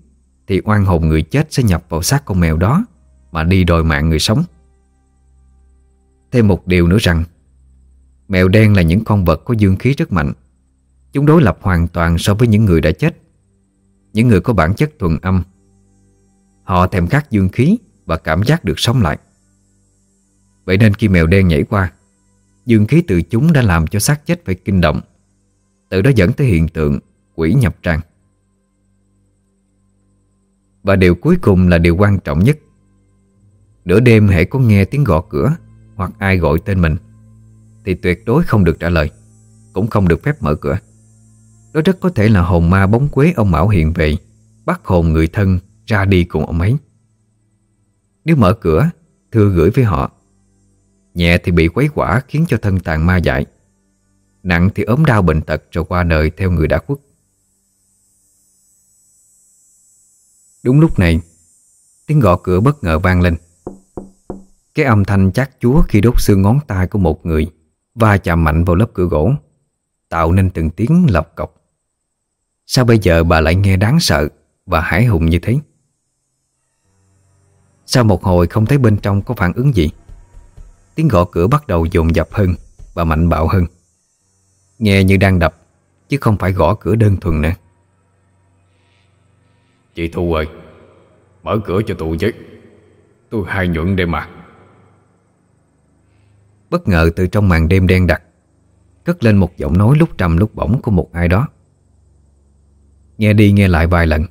Thì oan hồn người chết sẽ nhập vào xác con mèo đó Mà đi đòi mạng người sống. Thêm một điều nữa rằng, Mèo đen là những con vật có dương khí rất mạnh. Chúng đối lập hoàn toàn so với những người đã chết. Những người có bản chất thuần âm, Họ thèm khát dương khí và cảm giác được sống lại. Vậy nên khi mèo đen nhảy qua, Dương khí từ chúng đã làm cho xác chết phải kinh động. Từ đó dẫn tới hiện tượng Quỷ nhập trang Và điều cuối cùng là điều quan trọng nhất. Nửa đêm hãy có nghe tiếng gõ cửa Hoặc ai gọi tên mình, Thì tuyệt đối không được trả lời, Cũng không được phép mở cửa. Đó rất có thể là hồn ma bóng quế ông Mão hiện về, Bắt hồn người thân ra đi cùng ông ấy. Nếu mở cửa, Thưa gửi với họ. Nhẹ thì bị quấy quả khiến cho thân tàn ma dại. Nặng thì ốm đau bệnh tật rồi qua đời theo người đã khuất. Đúng lúc này, Tiếng gõ cửa bất ngờ vang lên. Cái âm thanh chát chúa khi đốt xương ngón tay của một người Va chạm mạnh vào lớp cửa gỗ, Tạo nên từng tiếng lọc cọc. Sao bây giờ bà lại nghe đáng sợ Và hãi hùng như thế? Sau một hồi không thấy bên trong có phản ứng gì. Tiếng gõ cửa bắt đầu dồn dập hơn Và mạnh bạo hơn. Nghe như đang đập Chứ không phải gõ cửa đơn thuần nữa. Chị Thu ơi Mở cửa cho tụi chứ Tôi hai nhuận đây mà. Bất ngờ từ trong màn đêm đen đặc Cất lên một giọng nói lúc trầm lúc bổng của một ai đó. Nghe đi nghe lại vài lần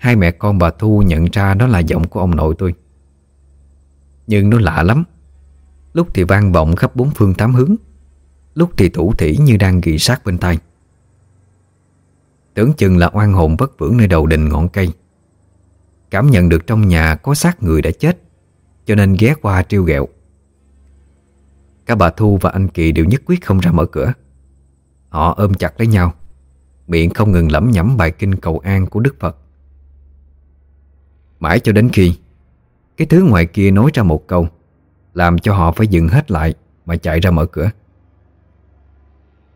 Hai mẹ con bà Thu nhận ra đó là giọng của ông nội tôi. Nhưng nó lạ lắm. Lúc thì vang vọng khắp bốn phương tám hướng. Lúc thì thủ thỉ như đang ghi sát bên tai. Tưởng chừng là oan hồn vất vưởng nơi đầu đình ngọn cây. Cảm nhận được trong nhà có xác người đã chết, Cho nên ghé qua trêu ghẹo. Cả bà Thu và anh Kỳ đều nhất quyết không ra mở cửa. Họ ôm chặt lấy nhau, Miệng không ngừng lẩm nhẩm bài kinh cầu an của Đức Phật. Mãi cho đến khi Cái thứ ngoài kia nói ra một câu, làm cho họ phải dừng hết lại Mà chạy ra mở cửa.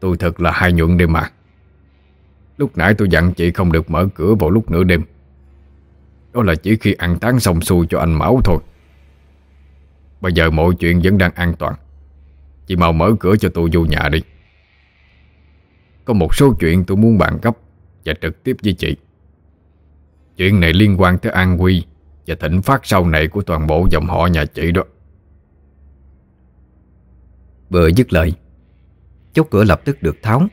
Tôi thật là hai nhuận đêm mà. Lúc nãy tôi dặn chị không được mở cửa vào lúc nửa đêm. Đó là chỉ khi ăn tán xong xuôi cho anh Mão thôi. Bây giờ mọi chuyện vẫn đang an toàn. Chị mau mở cửa cho tôi vô nhà đi. Có một số chuyện tôi muốn bàn gấp Và trực tiếp với chị. Chuyện này liên quan tới an nguy Và thịnh phát sau này của toàn bộ dòng họ nhà chị đó. Vừa dứt lời Chốt cửa lập tức được tháo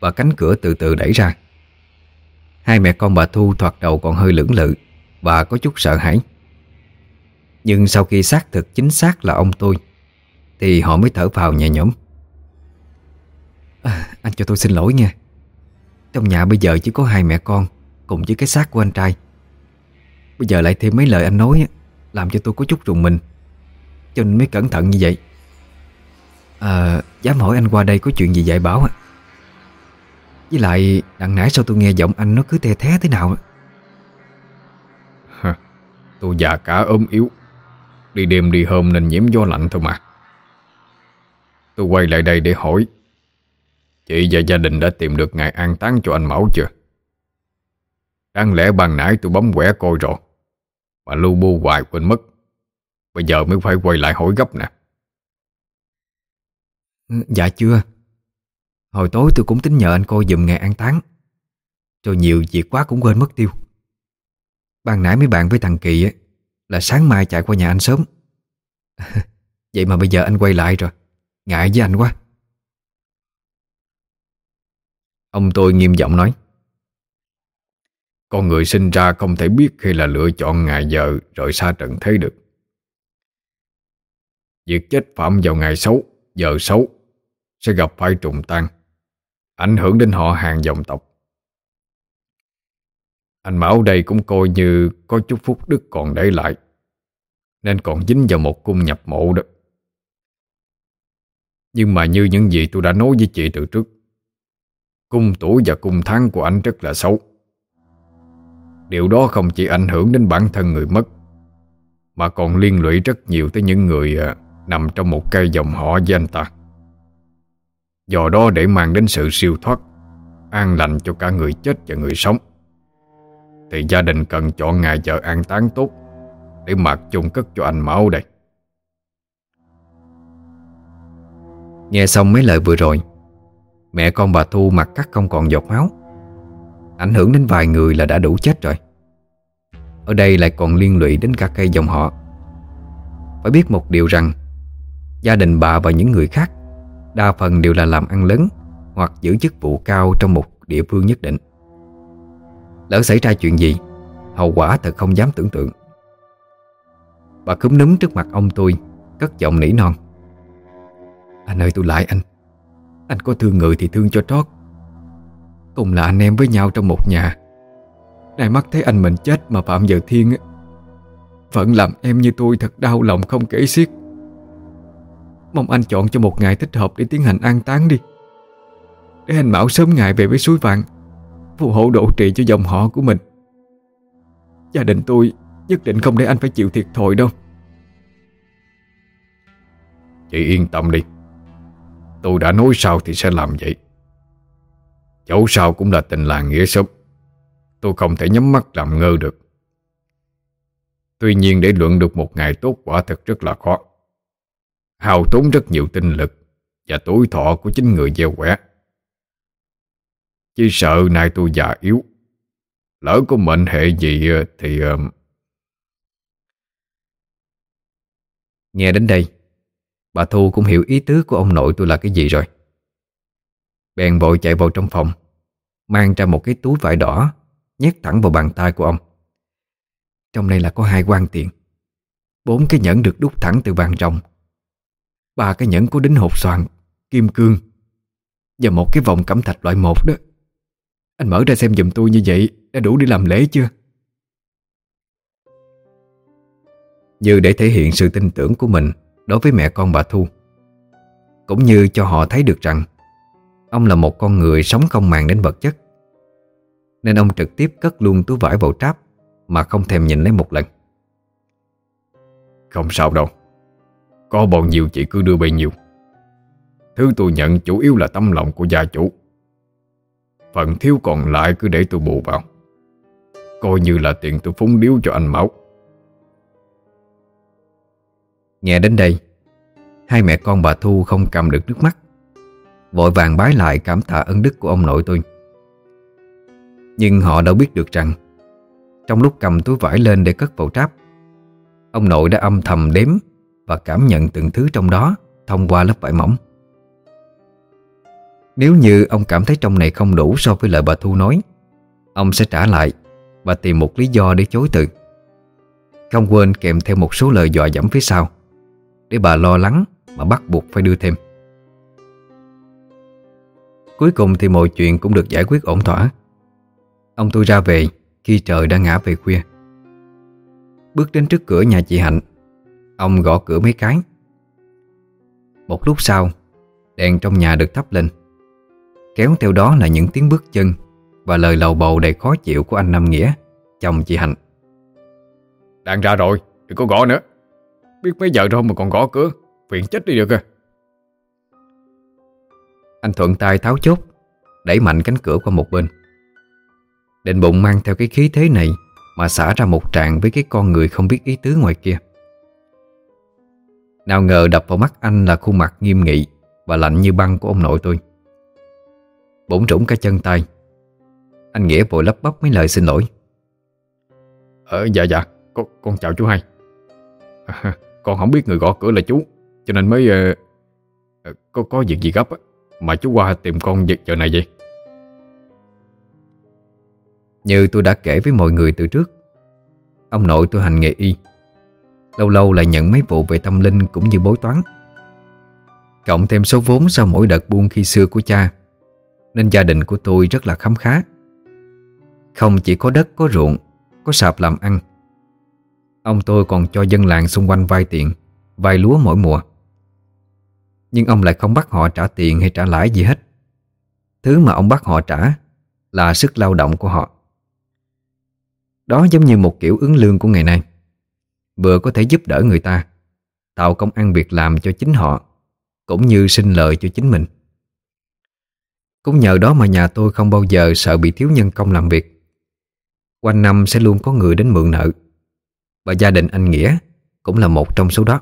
Và cánh cửa từ từ đẩy ra. Hai mẹ con bà Thu thoạt đầu còn hơi lưỡng lự Và có chút sợ hãi. Nhưng sau khi xác thực chính xác là ông tôi Thì họ mới thở vào nhẹ nhõm. À, Anh cho tôi xin lỗi nha. Trong nhà bây giờ chỉ có hai mẹ con Cùng với cái xác của anh trai. Bây giờ lại thêm mấy lời anh nói Làm cho tôi có chút rùng mình. Cho nên mới cẩn thận như vậy. À dám hỏi anh qua đây có chuyện gì dạy bảo à? Với lại đằng nãy sao tôi nghe giọng anh nó cứ the thé thế nào Hả, Tôi già cả ốm yếu. Đi đêm đi hôm nên nhiễm gió lạnh thôi mà. Tôi quay lại đây để hỏi. Chị và gia đình đã tìm được ngày an táng cho anh Mão chưa? Đáng lẽ ban nãy tôi bấm quẻ coi rồi. Mà lưu bu hoài quên mất. Bây giờ mới phải quay lại hỏi gấp nè. Ừ, dạ chưa. Hồi tối tôi cũng tính nhờ anh coi dùm ngày an táng. Rồi nhiều việc quá cũng quên mất tiêu. Ban nãy mấy bạn với thằng Kỳ Là sáng mai chạy qua nhà anh sớm. Vậy mà bây giờ anh quay lại rồi. Ngại với anh quá. Ông tôi nghiêm giọng nói. Con người sinh ra không thể biết khi là lựa chọn ngày giờ, rồi xa trận thế được. Việc chết phạm vào ngày xấu, Giờ xấu, Sẽ gặp phải trùng tan, Ảnh hưởng đến họ hàng dòng tộc. Anh Mão đây cũng coi như Có chút phúc đức còn để lại, Nên còn dính vào một cung nhập mộ đó. Nhưng mà như những gì tôi đã nói với chị từ trước, Cung tuổi và cung tháng của anh rất là xấu. Điều đó không chỉ ảnh hưởng đến bản thân người mất, Mà còn liên lụy rất nhiều tới những người à, Nằm trong một cây dòng họ với anh ta Do đó để mang đến sự siêu thoát, An lành cho cả người chết và người sống, Thì gia đình cần chọn ngày giờ an táng tốt Để mặc chung cất cho anh máu đây. Nghe xong mấy lời vừa rồi, Mẹ con bà Thu mặt cắt không còn giọt máu. Ảnh hưởng đến vài người là đã đủ chết rồi. Ở đây lại còn liên lụy đến cả cây dòng họ. Phải biết một điều rằng, Gia đình bà và những người khác, Đa phần đều là làm ăn lớn Hoặc giữ chức vụ cao trong một địa phương nhất định. Lỡ xảy ra chuyện gì, Hậu quả thật không dám tưởng tượng. Bà cúm núm trước mặt ông tôi, Cất giọng nỉ non. Anh ơi, tôi lại anh. Anh có thương người thì thương cho trót. Cùng là anh em với nhau trong một nhà. Này mắt thấy anh mình chết mà Phạm Giờ Thiên Vẫn làm em như tôi thật đau lòng không kể xiết. Mong anh chọn cho một ngày thích hợp để tiến hành an táng đi. Để anh Mão sớm ngày về với suối vàng, Phù hộ độ trị cho dòng họ của mình. Gia đình tôi nhất định không để anh phải chịu thiệt thòi đâu. Chị yên tâm đi. Tôi đã nói sao thì sẽ làm vậy. Dẫu sao cũng là tình làng nghĩa xóm. Tôi không thể nhắm mắt làm ngơ được. Tuy nhiên để luận được một ngày tốt quả thật rất là khó. Hào tốn rất nhiều tinh lực Và tuổi thọ của chính người gieo quẻ. Chỉ sợ nay tôi già yếu. Lỡ có mệnh hệ gì ờ, thì... Ờ, Nghe đến đây, Bà Thu cũng hiểu ý tứ của ông nội tôi là cái gì rồi. Bèn vội chạy vào trong phòng, Mang ra một cái túi vải đỏ, Nhét thẳng vào bàn tay của ông. Trong này là có hai quan tiền, Bốn cái nhẫn được đúc thẳng từ vàng rồng, Ba cái nhẫn có đính hột xoàn, Kim cương Và một cái vòng cẩm thạch loại một đó. Anh mở ra xem giùm tôi như vậy Đã đủ để làm lễ chưa? Như để thể hiện sự tin tưởng của mình Đối với mẹ con bà Thu, Cũng như cho họ thấy được rằng Ông là một con người sống không màng đến vật chất. Nên ông trực tiếp cất luôn túi vải vào tráp Mà không thèm nhìn lấy một lần. Không sao đâu. Có bao nhiêu chị cứ đưa bấy nhiêu. Thứ tôi nhận chủ yếu là tâm lòng của gia chủ. Phần thiếu còn lại cứ để tôi bù vào. Coi như là tiền tôi phúng điếu cho anh Máu. Nghe đến đây Hai mẹ con bà Thu không cầm được nước mắt Vội vàng bái lại cảm tạ ân đức của ông nội tôi. Nhưng họ đâu biết được rằng, Trong lúc cầm túi vải lên để cất vào tráp, Ông nội đã âm thầm đếm Và cảm nhận từng thứ trong đó Thông qua lớp vải mỏng. Nếu như ông cảm thấy trong này không đủ so với lời bà Thu nói, Ông sẽ trả lại Và tìm một lý do để chối từ. Không quên kèm theo một số lời dọa dẫm phía sau, Để bà lo lắng Mà bắt buộc phải đưa thêm. Cuối cùng thì mọi chuyện cũng được giải quyết ổn thỏa. Ông tôi ra về khi trời đã ngã về khuya. Bước đến trước cửa nhà chị Hạnh Ông gõ cửa mấy cái. Một lúc sau Đèn trong nhà được thắp lên. Kéo theo đó là những tiếng bước chân Và lời lầu bầu đầy khó chịu của anh Nam Nghĩa Chồng chị Hạnh. Đang ra rồi, đừng có gõ nữa. Biết mấy giờ rồi mà còn gõ cửa Phiền chết đi được à. Anh thuận tay tháo chốt Đẩy mạnh cánh cửa qua một bên. Định bụng mang theo cái khí thế này Mà xả ra một tràng với cái con người không biết ý tứ ngoài kia. Nào ngờ đập vào mắt anh là khuôn mặt nghiêm nghị Và lạnh như băng của ông nội tôi. Bỗng trũng cả chân tay. Anh Nghĩa vội lắp bắp mấy lời xin lỗi. Ờ dạ dạ Con, con chào chú hai. À, Con không biết người gõ cửa là chú Cho nên mới uh, Có có việc gì gấp á. Mà chú qua tìm con giật giờ này vậy? Như tôi đã kể với mọi người từ trước, Ông nội tôi hành nghề y. Lâu lâu lại nhận mấy vụ về tâm linh cũng như bối toán. Cộng thêm số vốn sau mỗi đợt buôn khi xưa của cha, Nên gia đình của tôi rất là khấm khá. Không chỉ có đất, có ruộng, Có sạp làm ăn. Ông tôi còn cho dân làng xung quanh vay tiền, Vay lúa mỗi mùa. Nhưng ông lại không bắt họ trả tiền hay trả lãi gì hết. Thứ mà ông bắt họ trả Là sức lao động của họ. Đó giống như một kiểu ứng lương của ngày nay. Vừa có thể giúp đỡ người ta, Tạo công ăn việc làm cho chính họ, Cũng như sinh lợi cho chính mình. Cũng nhờ đó mà nhà tôi không bao giờ sợ bị thiếu nhân công làm việc. Quanh năm sẽ luôn có người đến mượn nợ, Và gia đình anh Nghĩa cũng là một trong số đó.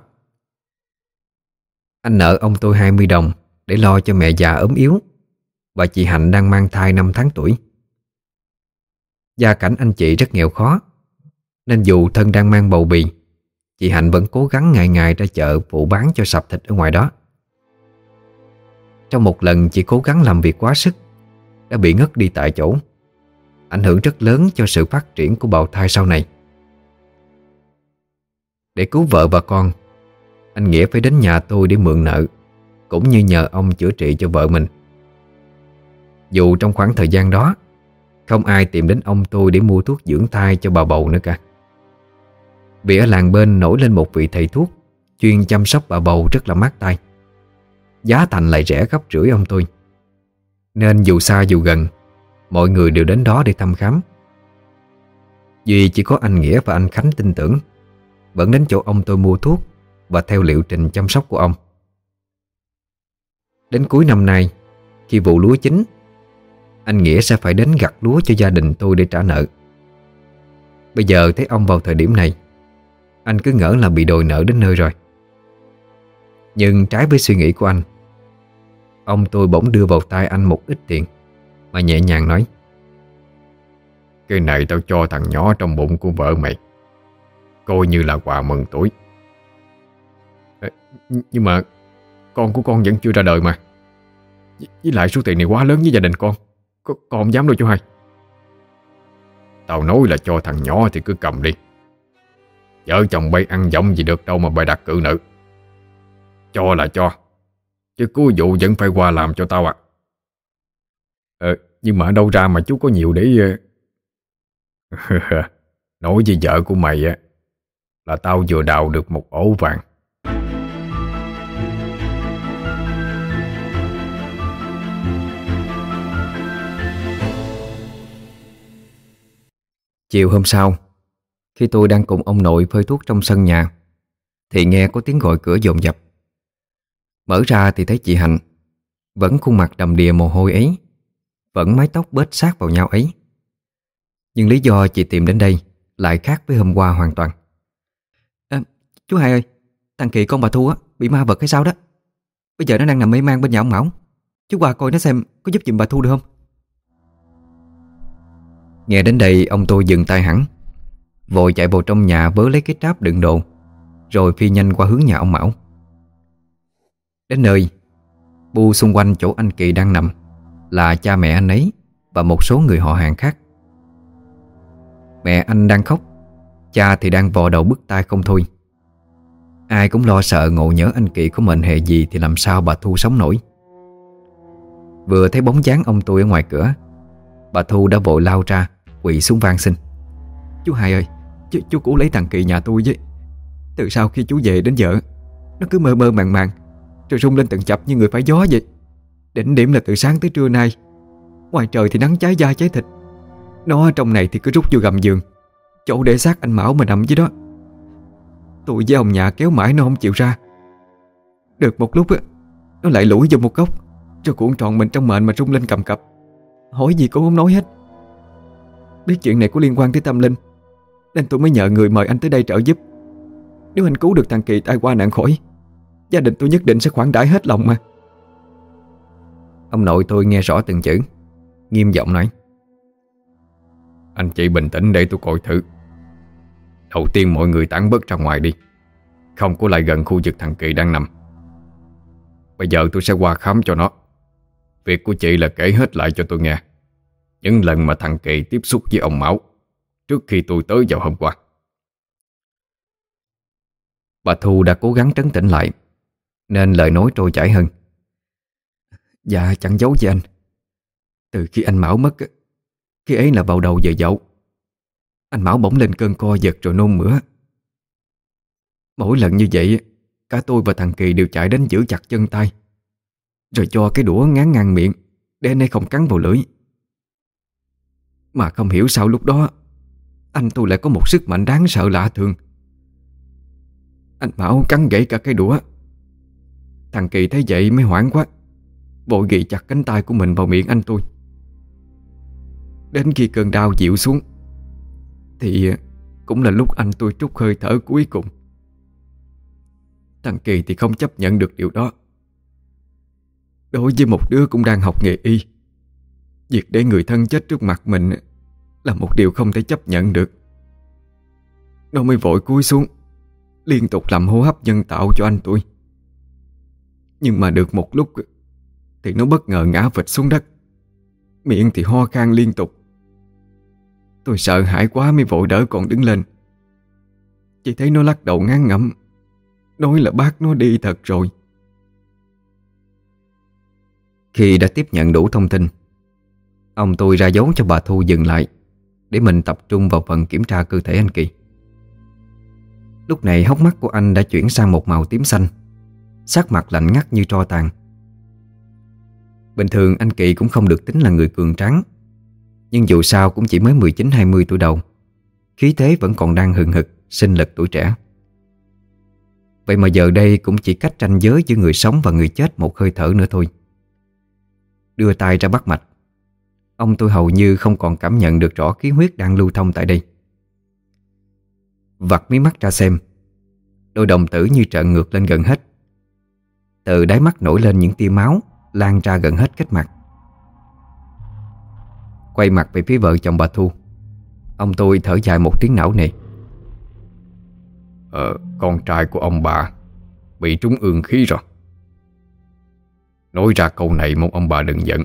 Anh nợ ông tôi 20 đồng để lo cho mẹ già ốm yếu. Và chị Hạnh đang mang thai 5 tháng tuổi. Gia cảnh anh chị rất nghèo khó, Nên dù thân đang mang bầu bì, Chị Hạnh vẫn cố gắng ngày ngày ra chợ phụ bán cho sạp thịt ở ngoài đó. Trong một lần chị cố gắng làm việc quá sức, Đã bị ngất đi tại chỗ, Ảnh hưởng rất lớn cho sự phát triển của bào thai sau này. Để cứu vợ và con anh Nghĩa phải đến nhà tôi để mượn nợ, Cũng như nhờ ông chữa trị cho vợ mình. Dù trong khoảng thời gian đó, Không ai tìm đến ông tôi để mua thuốc dưỡng thai cho bà bầu nữa cả. Vì ở làng bên nổi lên một vị thầy thuốc Chuyên chăm sóc bà bầu rất là mát tay. Giá thành lại rẻ gấp rưỡi ông tôi. Nên dù xa dù gần, Mọi người đều đến đó để thăm khám. Duy chỉ có anh Nghĩa và anh Khánh tin tưởng, Vẫn đến chỗ ông tôi mua thuốc và theo liệu trình chăm sóc của ông. Đến cuối năm nay, Khi vụ lúa chín, Anh Nghĩa sẽ phải đến gặt lúa cho gia đình tôi để trả nợ. Bây giờ thấy ông vào thời điểm này, anh cứ ngỡ là bị đòi nợ đến nơi rồi. Nhưng trái với suy nghĩ của anh, Ông tôi bỗng đưa vào tay anh một ít tiền, Mà nhẹ nhàng nói, Cái này tao cho thằng nhỏ trong bụng của vợ mày, Coi như là quà mừng tuổi. Nhưng mà Con của con vẫn chưa ra đời mà. Với lại số tiền này quá lớn với gia đình con Con không dám đâu chú hai Tao nói là cho thằng nhỏ thì cứ cầm đi. Vợ chồng bay ăn giọng gì được đâu mà bay đặt cự nữ. Cho là cho, Chứ cứu vụ vẫn phải qua làm cho tao à. Ờ Nhưng mà đâu ra mà chú có nhiều để ờ, Nói với vợ của mày á, Là tao vừa đào được một ổ vàng. Chiều hôm sau khi tôi đang cùng ông nội phơi thuốc trong sân nhà Thì nghe có tiếng gọi cửa dồn dập. Mở ra thì thấy chị Hạnh Vẫn khuôn mặt đầm đìa mồ hôi ấy Vẫn mái tóc bết sát vào nhau ấy. Nhưng lý do chị tìm đến đây Lại khác với hôm qua hoàn toàn. À, Chú Hai ơi Thằng Kỳ con bà Thu á Bị ma vật hay sao đó? Bây giờ nó đang nằm mê man bên nhà ông Mão. Chú qua coi nó xem có giúp giùm bà Thu được không? Nghe đến đây, ông tôi dừng tay hẳn. Vội chạy vào trong nhà vớ lấy cái tráp đựng đồ, Rồi phi nhanh qua hướng nhà ông Mão. Đến nơi, Bu xung quanh chỗ anh Kỳ đang nằm Là cha mẹ anh ấy Và một số người họ hàng khác. Mẹ anh đang khóc, Cha thì đang vò đầu bứt tai không thôi. Ai cũng lo sợ ngộ nhớ anh Kỳ có mệnh hệ gì Thì làm sao bà Thu sống nổi. Vừa thấy bóng dáng ông tôi ở ngoài cửa, Bà Thu đã vội lao ra Quỳ xuống van xin. Chú Hai ơi Chú, chú cũ lấy thằng Kỳ nhà tôi với. Từ sau khi chú về đến giờ Nó cứ mơ mơ màng màng Rồi rung lên từng chập như người phải gió vậy. Đỉnh điểm là từ sáng tới trưa nay Ngoài trời thì nắng cháy da cháy thịt. Nó trong này thì cứ rút vô gầm giường Chỗ để xác anh Mão mà nằm dưới đó. Tôi với ông nhà kéo mãi nó không chịu ra. Được một lúc á Nó lại lủi vô một góc Rồi cuộn tròn mình trong mệnh mà rung lên cầm cập. Hỏi gì cũng không nói hết. Biết chuyện này có liên quan tới tâm linh, nên tôi mới nhờ người mời anh tới đây trợ giúp. Nếu anh cứu được thằng Kỳ tai qua nạn khỏi, Gia đình tôi nhất định sẽ khoản đãi hết lòng mà. Ông nội tôi nghe rõ từng chữ, Nghiêm giọng nói, Anh chị bình tĩnh để tôi coi thử. Đầu tiên mọi người tán bớt ra ngoài đi, Không có lại gần khu vực thằng Kỳ đang nằm. Bây giờ tôi sẽ qua khám cho nó. Việc của chị là kể hết lại cho tôi nghe. Những lần mà thằng Kỳ tiếp xúc với ông Máu, Trước khi tôi tới vào hôm qua. Bà Thu đã cố gắng trấn tĩnh lại, Nên lời nói trôi chảy hơn. Dạ chẳng giấu với anh. Từ khi anh Mão mất Khi ấy là vào đầu giờ dậu. Anh Mão bỗng lên cơn co giật rồi nôn mửa. Mỗi lần như vậy Cả tôi và thằng Kỳ đều chạy đến giữ chặt chân tay, Rồi cho cái đũa ngán ngang miệng Để anh ấy không cắn vào lưỡi. Mà không hiểu sao lúc đó Anh tôi lại có một sức mạnh đáng sợ lạ thường. Anh Mão cắn gãy cả cái đũa. Thằng Kỳ thấy vậy mới hoảng quá, Vội ghi chặt cánh tay của mình vào miệng anh tôi. Đến khi cơn đau dịu xuống, Thì cũng là lúc anh tôi trút hơi thở cuối cùng. Thằng Kỳ thì không chấp nhận được điều đó. Đối với một đứa cũng đang học nghề y Việc để người thân chết trước mặt mình Là một điều không thể chấp nhận được. Nó mới vội cúi xuống, Liên tục làm hô hấp nhân tạo cho anh tôi. Nhưng mà được một lúc Thì nó bất ngờ ngã vịt xuống đất. Miệng thì ho khan liên tục. Tôi sợ hãi quá mới vội đỡ còn đứng lên. Chỉ thấy nó lắc đầu ngán ngẩm, Nói là bác nó đi thật rồi. Khi đã tiếp nhận đủ thông tin Ông tôi ra dấu cho bà Thu dừng lại, Để mình tập trung vào phần kiểm tra cơ thể anh Kỳ. Lúc này hốc mắt của anh đã chuyển sang một màu tím xanh, Sắc mặt lạnh ngắt như tro tàn. Bình thường anh Kỳ cũng không được tính là người cường tráng, Nhưng dù sao cũng chỉ mới 19-20 tuổi đầu, Khí thế vẫn còn đang hừng hực, Sinh lực tuổi trẻ. Vậy mà giờ đây cũng chỉ cách tranh giới giữa người sống và người chết một hơi thở nữa thôi. Đưa tay ra bắt mạch Ông tôi hầu như không còn cảm nhận được rõ khí huyết đang lưu thông tại đây. Vặt mí mắt ra xem Đôi đồng tử như trợn ngược lên gần hết. Từ đáy mắt nổi lên những tia máu Lan ra gần hết kết mặt. Quay mặt về phía vợ chồng bà Thu. Ông tôi thở dài một tiếng não nề. Ờ, con trai của ông bà Bị trúng ương khí rồi. Nói ra câu này mong ông bà đừng giận.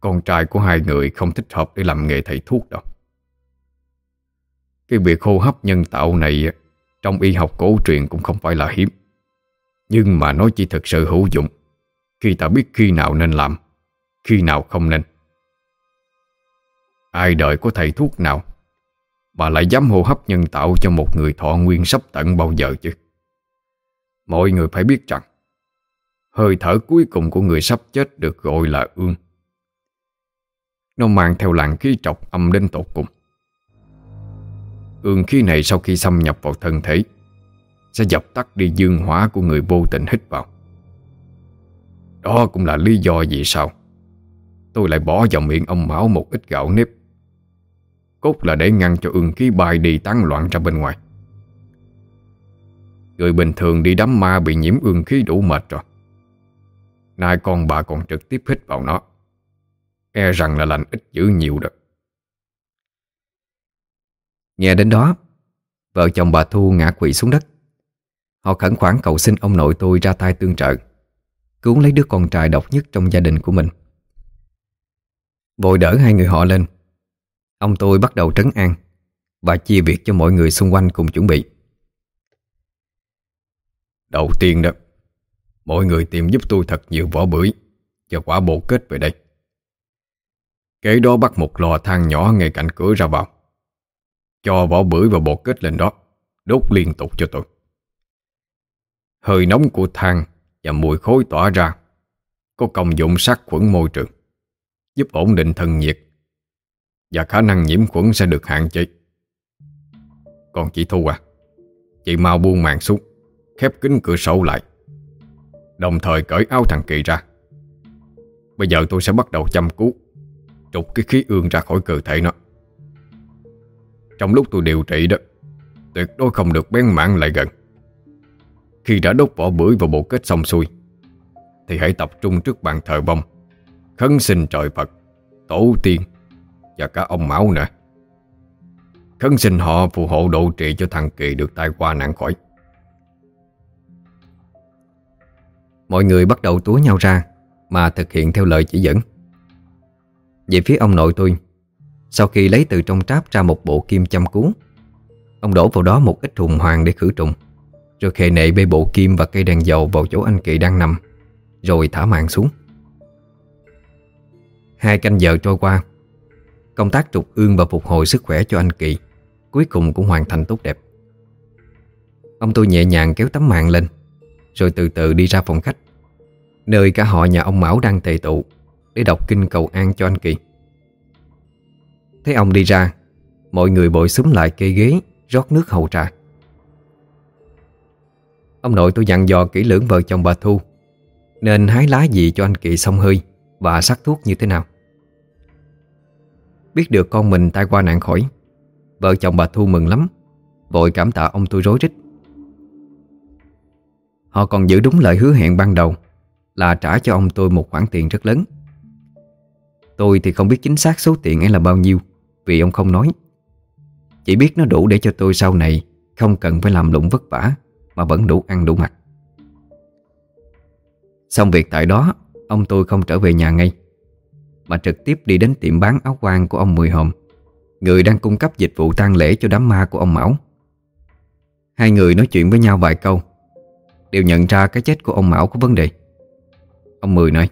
Con trai của hai người không thích hợp để làm nghề thầy thuốc đâu. Cái việc hô hấp nhân tạo này Trong y học cổ truyền cũng không phải là hiếm. Nhưng mà nó chỉ thực sự hữu dụng Khi ta biết khi nào nên làm, Khi nào không nên. Ai đợi có thầy thuốc nào, mà lại dám hô hấp nhân tạo cho một người thọ nguyên sắp tận bao giờ chứ? Mọi người phải biết rằng, Hơi thở cuối cùng của người sắp chết được gọi là ương. Nó mang theo làn khí trọc âm đến tột cùng. Ương khí này sau khi xâm nhập vào thân thể, Sẽ dập tắt đi dương hỏa của người vô tình hít vào. Đó cũng là lý do vì sao Tôi lại bỏ vào miệng ông Mão một ít gạo nếp. Cốt là để ngăn cho ương khí bay đi tán loạn ra bên ngoài. Người bình thường đi đám ma bị nhiễm ương khí đủ mệt rồi. Nay con bà còn trực tiếp hít vào nó. E rằng là lành ít dữ nhiều đó. Nghe đến đó, Vợ chồng bà Thu ngã quỵ xuống đất. Họ khẩn khoản cầu xin ông nội tôi ra tay tương trợ, Cứu lấy đứa con trai độc nhất trong gia đình của mình. Vội đỡ hai người họ lên. Ông tôi bắt đầu trấn an Và chia việc cho mọi người xung quanh cùng chuẩn bị. Đầu tiên đó, Mọi người tìm giúp tôi thật nhiều vỏ bưởi Và quả bồ kết về đây. Kế đó bắt một lò than nhỏ ngay cạnh cửa ra vào. Cho vỏ bưởi và bột kết lên đó, Đốt liên tục cho tôi. Hơi nóng của than Và mùi khối tỏa ra, Có công dụng sát khuẩn môi trường, Giúp ổn định thân nhiệt, Và khả năng nhiễm khuẩn sẽ được hạn chế. Còn chị Thu à Chị mau buông màn xuống, Khép kín cửa sổ lại, Đồng thời cởi áo thằng Kỳ ra. Bây giờ tôi sẽ bắt đầu chăm cứu. Trục cái khí ương ra khỏi cơ thể nó. Trong lúc tôi điều trị đó, Tuyệt đối không được bén mảng lại gần. Khi đã đốt vỏ bưởi và bộ kết xong xuôi, Thì hãy tập trung trước bàn thờ bông Khấn xin trời Phật, Tổ tiên Và cả ông Mão nữa. Khấn xin họ phù hộ độ trị cho thằng Kỳ được tai qua nạn khỏi. Mọi người bắt đầu túa nhau ra Mà thực hiện theo lời chỉ dẫn. Về phía ông nội tôi. Sau khi lấy từ trong tráp ra một bộ kim chăm cú Ông đổ vào đó một ít hùng hoàng để khử trùng, Rồi khề nệ bê bộ kim và cây đèn dầu vào chỗ anh Kỳ đang nằm, Rồi thả mạng xuống. Hai canh giờ trôi qua, Công tác trục ương và phục hồi sức khỏe cho anh Kỳ Cuối cùng cũng hoàn thành tốt đẹp. Ông tôi nhẹ nhàng kéo tấm mạng lên, Rồi từ từ đi ra phòng khách, Nơi cả họ nhà ông Mão đang tề tụ. Để đọc kinh cầu an cho anh Kỳ. Thấy ông đi ra, Mọi người bội súng lại cây ghế, Rót nước hầu trà. Ông nội tôi dặn dò kỹ lưỡng vợ chồng bà Thu, Nên hái lá gì cho anh Kỳ xong hơi Và sắc thuốc như thế nào. Biết được con mình tai qua nạn khỏi, Vợ chồng bà Thu mừng lắm, Vội cảm tạ ông tôi rối rít. Họ còn giữ đúng lời hứa hẹn ban đầu Là trả cho ông tôi một khoản tiền rất lớn. Tôi thì không biết chính xác số tiền ấy là bao nhiêu, Vì ông không nói. Chỉ biết nó đủ để cho tôi sau này Không cần phải làm lụng vất vả, Mà vẫn đủ ăn đủ mặc. Xong việc tại đó, Ông tôi không trở về nhà ngay, Mà trực tiếp đi đến tiệm bán áo quan của ông Mười Hòm, Người đang cung cấp dịch vụ tang lễ cho đám ma của ông Mão. Hai người nói chuyện với nhau vài câu, Đều nhận ra cái chết của ông Mão có vấn đề. Ông Mười nói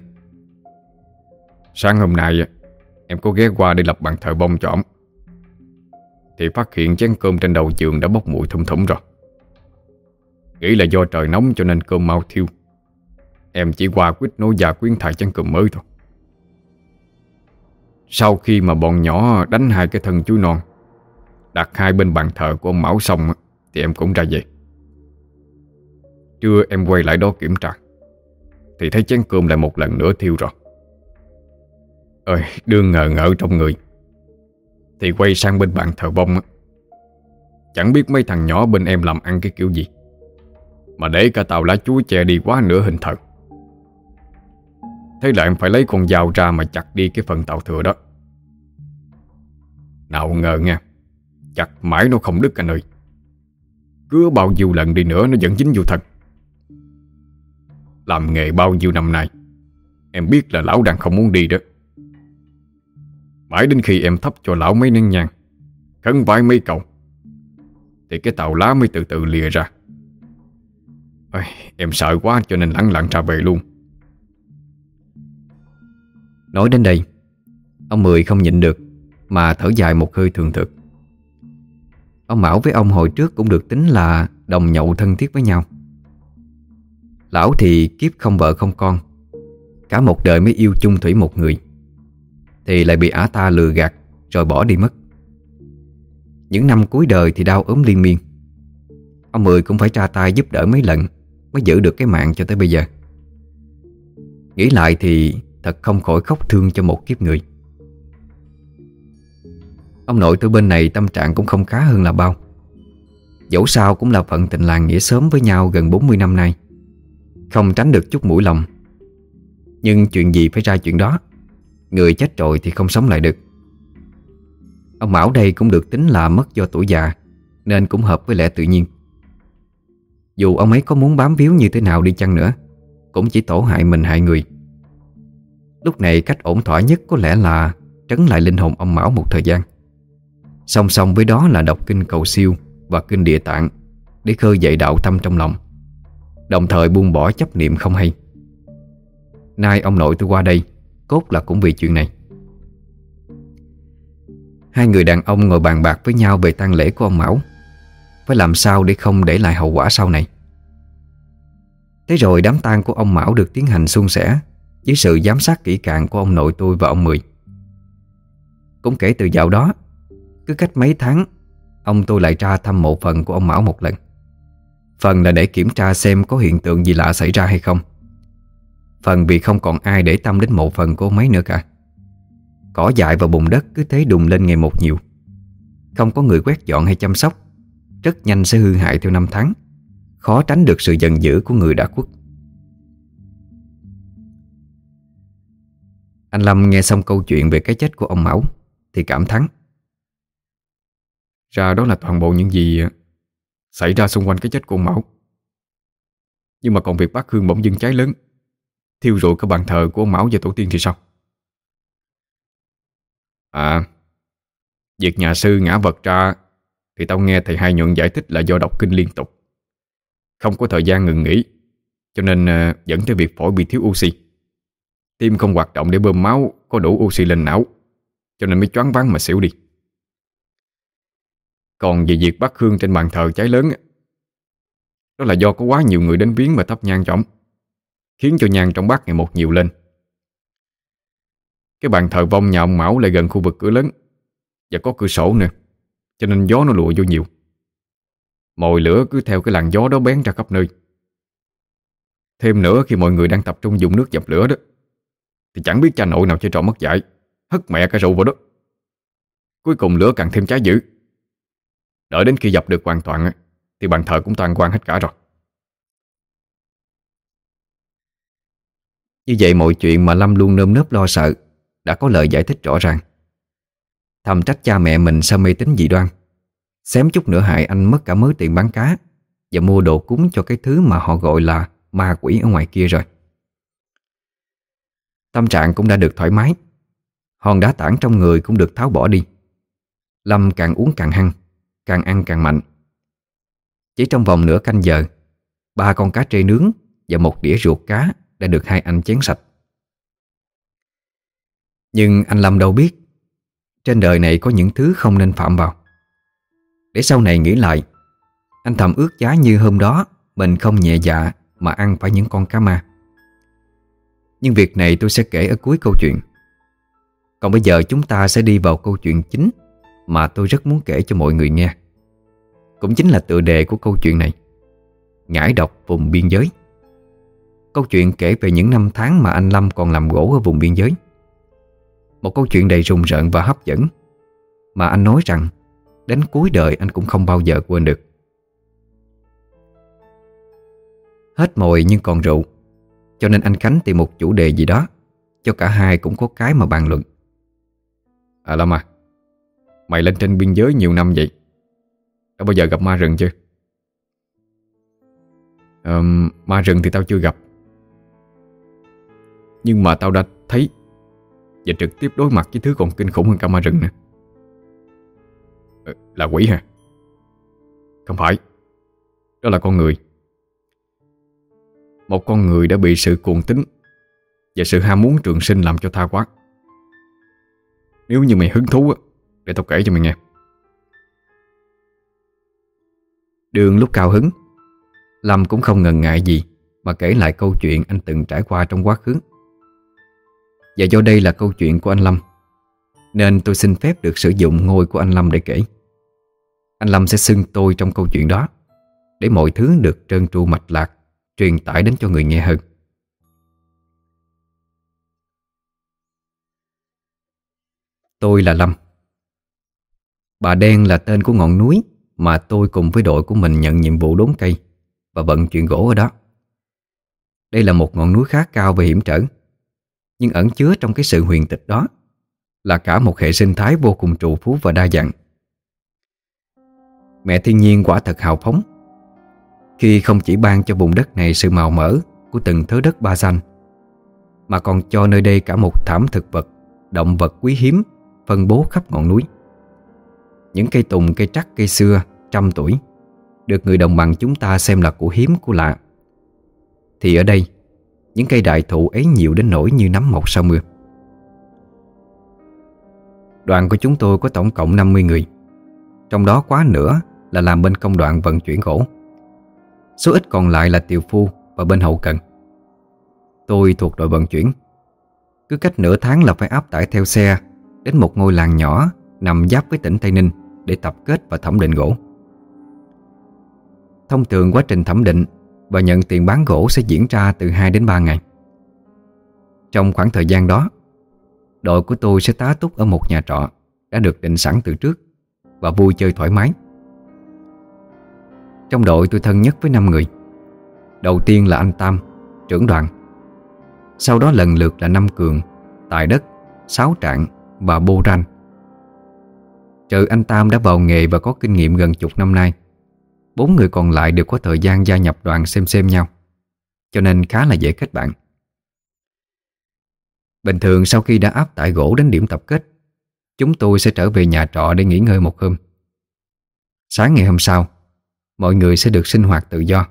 Sáng hôm nay, Em có ghé qua để lập bàn thờ bông cho ổng. Thì phát hiện chén cơm trên đầu giường đã bốc mùi thum thủm rồi. Nghĩ là do trời nóng cho nên cơm mau thiêu. Em chỉ qua quyết nối và quyến thải chén cơm mới thôi. Sau khi mà bọn nhỏ đánh hai cái thân chú non, Đặt hai bên bàn thờ của ông Mão xong Thì em cũng ra về. Trưa em quay lại đó kiểm tra, Thì thấy chén cơm lại một lần nữa thiêu rồi. Ơi đương ngờ ngỡ trong người. Thì quay sang bên bàn thờ bông Chẳng biết mấy thằng nhỏ bên em làm ăn cái kiểu gì. Mà để cả tàu lá chuối che đi quá nửa hình thật, Thế là em phải lấy con dao ra mà chặt đi cái phần tàu thừa đó. Nào ngờ nha Chặt mãi nó không đứt anh ơi Cứ bao nhiêu lần đi nữa nó vẫn dính vô thật. Làm nghề bao nhiêu năm nay Em biết là lão đang không muốn đi đó. Mãi đến khi em thắp cho lão mấy nén nhang Khấn vai mấy cậu, Thì cái tàu lá mới từ từ lìa ra. Ôi, Em sợ quá cho nên lặng lặng ra về luôn. Nói đến đây Ông Mười không nhịn được Mà thở dài một hơi thường thực. Ông Mão với ông hồi trước cũng được tính là Đồng nhậu thân thiết với nhau. Lão thì kiếp không vợ không con Cả một đời mới yêu chung thủy một người. Thì lại bị ả ta lừa gạt, Rồi bỏ đi mất. Những năm cuối đời thì đau ốm liên miên. Ông Mười cũng phải tra tay giúp đỡ mấy lần Mới giữ được cái mạng cho tới bây giờ. Nghĩ lại thì Thật không khỏi khóc thương cho một kiếp người. Ông nội tôi bên này tâm trạng cũng không khá hơn là bao. Dẫu sao cũng là phận tình làng nghĩa sớm với nhau gần 40 năm nay. Không tránh được chút mũi lòng. Nhưng chuyện gì phải ra chuyện đó? Người chết rồi thì không sống lại được. Ông Mão đây cũng được tính là mất do tuổi già, Nên cũng hợp với lẽ tự nhiên. Dù ông ấy có muốn bám víu như thế nào đi chăng nữa, Cũng chỉ tổ hại mình hại người. Lúc này cách ổn thỏa nhất có lẽ là Trấn lại linh hồn ông Mão một thời gian. Song song với đó là đọc kinh cầu siêu Và kinh địa tạng Để khơi dậy đạo tâm trong lòng, Đồng thời buông bỏ chấp niệm không hay. Nay ông nội tôi qua đây Cốt là cũng vì chuyện này. Hai người đàn ông ngồi bàn bạc với nhau Về tang lễ của ông Mão. Phải làm sao để không để lại hậu quả sau này? Thế rồi đám tang của ông Mão được tiến hành suôn sẻ dưới sự giám sát kỹ càng của ông nội tôi và ông Mười. Cũng kể từ dạo đó, Cứ cách mấy tháng, Ông tôi lại ra thăm mộ phần của ông Mão một lần. Phần là để kiểm tra xem có hiện tượng gì lạ xảy ra hay không. Phần vì không còn ai để tâm đến mộ phần của ông ấy nữa cả. Cỏ dại và bùn đất cứ thế đùng lên ngày một nhiều. Không có người quét dọn hay chăm sóc, Rất nhanh sẽ hư hại theo năm tháng. Khó tránh được sự giận dữ của người đã khuất. Anh Lâm nghe xong câu chuyện về cái chết của ông Mão Thì cảm thán. Ra đó là toàn bộ những gì à, Xảy ra xung quanh cái chết của ông Mão. Nhưng mà còn việc bác Hương bỗng dưng cháy lớn. Thiêu rụi cái bàn thờ của ông Mão và tổ tiên thì sao? À Việc nhà sư ngã vật ra Thì tao nghe thầy Hai Nhuận giải thích là do đọc kinh liên tục. Không có thời gian ngừng nghỉ, Cho nên ờ, dẫn tới việc phổi bị thiếu oxy. Tim không hoạt động để bơm máu, Có đủ oxy lên não, Cho nên mới choáng váng mà xỉu đi. Còn về việc bắt hương trên bàn thờ cháy lớn Đó là do có quá nhiều người đến viếng mà thắp nhang trọng Khiến cho nhang trong bát ngày một nhiều lên. Cái bàn thờ vong nhà ông Mão lại gần khu vực cửa lớn, Và có cửa sổ nữa Cho nên gió nó lụa vô nhiều. Mồi lửa cứ theo cái làn gió đó bén ra khắp nơi. Thêm nữa, khi mọi người đang tập trung dùng nước dập lửa đó, Thì chẳng biết cha nội nào chơi trò mất dạy, Hất mẹ cả rượu vào đó. Cuối cùng lửa càng thêm cháy dữ. Đợi đến khi dập được hoàn toàn Thì bàn thờ cũng toàn quang hết cả rồi. Như vậy mọi chuyện mà Lâm luôn nơm nớp lo sợ Đã có lời giải thích rõ ràng. Thầm trách cha mẹ mình sao mê tín dị đoan. Xém chút nữa hại anh mất cả mớ tiền bán cá Và mua đồ cúng cho cái thứ mà họ gọi là ma quỷ ở ngoài kia rồi. Tâm trạng cũng đã được thoải mái. Hòn đá tảng trong người cũng được tháo bỏ đi. Lâm càng uống càng hăng, Càng ăn càng mạnh. Chỉ trong vòng nửa canh giờ, Ba con cá trê nướng Và một đĩa ruột cá đã được hai anh chén sạch. Nhưng anh Lâm đâu biết, Trên đời này có những thứ không nên phạm vào. Để sau này nghĩ lại, Anh thầm ước giá như hôm đó Mình không nhẹ dạ Mà ăn phải những con cá ma. Nhưng việc này tôi sẽ kể ở cuối câu chuyện. Còn bây giờ chúng ta sẽ đi vào câu chuyện chính Mà tôi rất muốn kể cho mọi người nghe. Cũng chính là tựa đề của câu chuyện này, Ngải độc vùng biên giới. Câu chuyện kể về những năm tháng mà anh Lâm còn làm gỗ ở vùng biên giới. Một câu chuyện đầy rùng rợn và hấp dẫn Mà anh nói rằng Đến cuối đời anh cũng không bao giờ quên được. Hết mồi nhưng còn rượu Cho nên anh Khánh tìm một chủ đề gì đó Cho cả hai cũng có cái mà bàn luận. À Lâm à Mày lên trên biên giới nhiều năm vậy? Đã bao giờ gặp ma rừng chưa? um, ma rừng thì tao chưa gặp. Nhưng mà tao đã thấy Và trực tiếp đối mặt với thứ còn kinh khủng hơn cả ma rừng nữa. Ờ, là quỷ hả? Không phải. Đó là con người. Một con người đã bị sự cuồng tính Và sự ham muốn trường sinh làm cho tha quá. Nếu như mày hứng thú Để tao kể cho mày nghe. Đường lúc cao hứng, Lâm cũng không ngần ngại gì Mà kể lại câu chuyện anh từng trải qua trong quá khứ. Và do đây là câu chuyện của anh Lâm, Nên tôi xin phép được sử dụng ngôi của anh Lâm để kể. Anh Lâm sẽ xưng tôi trong câu chuyện đó, Để mọi thứ được trơn tru mạch lạc, Truyền tải đến cho người nghe hơn. Tôi là Lâm. Bà Đen là tên của ngọn núi Mà tôi cùng với đội của mình nhận nhiệm vụ đốn cây Và vận chuyển gỗ ở đó. Đây là một ngọn núi khá cao và hiểm trở. Nhưng ẩn chứa trong cái sự huyền tịch đó Là cả một hệ sinh thái vô cùng trụ phú và đa dạng. Mẹ thiên nhiên quả thật hào phóng. Khi không chỉ ban cho vùng đất này sự màu mỡ Của từng thớ đất ba xanh Mà còn cho nơi đây cả một thảm thực vật Động vật quý hiếm Phân bố khắp ngọn núi. Những cây tùng, cây trắc, cây xưa Trăm tuổi Được người đồng bằng chúng ta xem là của hiếm, của lạ. Thì ở đây những cây đại thụ ấy nhiều đến nỗi như nắm một sau mưa. Đoàn của chúng tôi có tổng cộng 50 người, Trong đó quá nửa là làm bên công đoạn vận chuyển gỗ. Số ít còn lại là tiều phu và bên hậu cần. Tôi thuộc đội vận chuyển. Cứ cách nửa tháng là phải áp tải theo xe Đến một ngôi làng nhỏ Nằm giáp với tỉnh Tây Ninh Để tập kết và thẩm định gỗ. Thông thường quá trình thẩm định và nhận tiền bán gỗ sẽ diễn ra từ 2 đến 3 ngày. Trong khoảng thời gian đó, Đội của tôi sẽ tá túc ở một nhà trọ Đã được định sẵn từ trước Và vui chơi thoải mái. Trong đội tôi thân nhất với 5 người. Đầu tiên là anh Tam, Trưởng đoàn. Sau đó lần lượt là Năm Cường, Tài Đất, Sáu Trạng và Bô Ranh. Trừ anh Tam đã vào nghề và có kinh nghiệm gần chục năm nay Bốn người còn lại đều có thời gian gia nhập đoàn xem xem nhau. Cho nên khá là dễ kết bạn. Bình thường sau khi đã áp tải gỗ đến điểm tập kết, Chúng tôi sẽ trở về nhà trọ để nghỉ ngơi một hôm. Sáng ngày hôm sau, Mọi người sẽ được sinh hoạt tự do.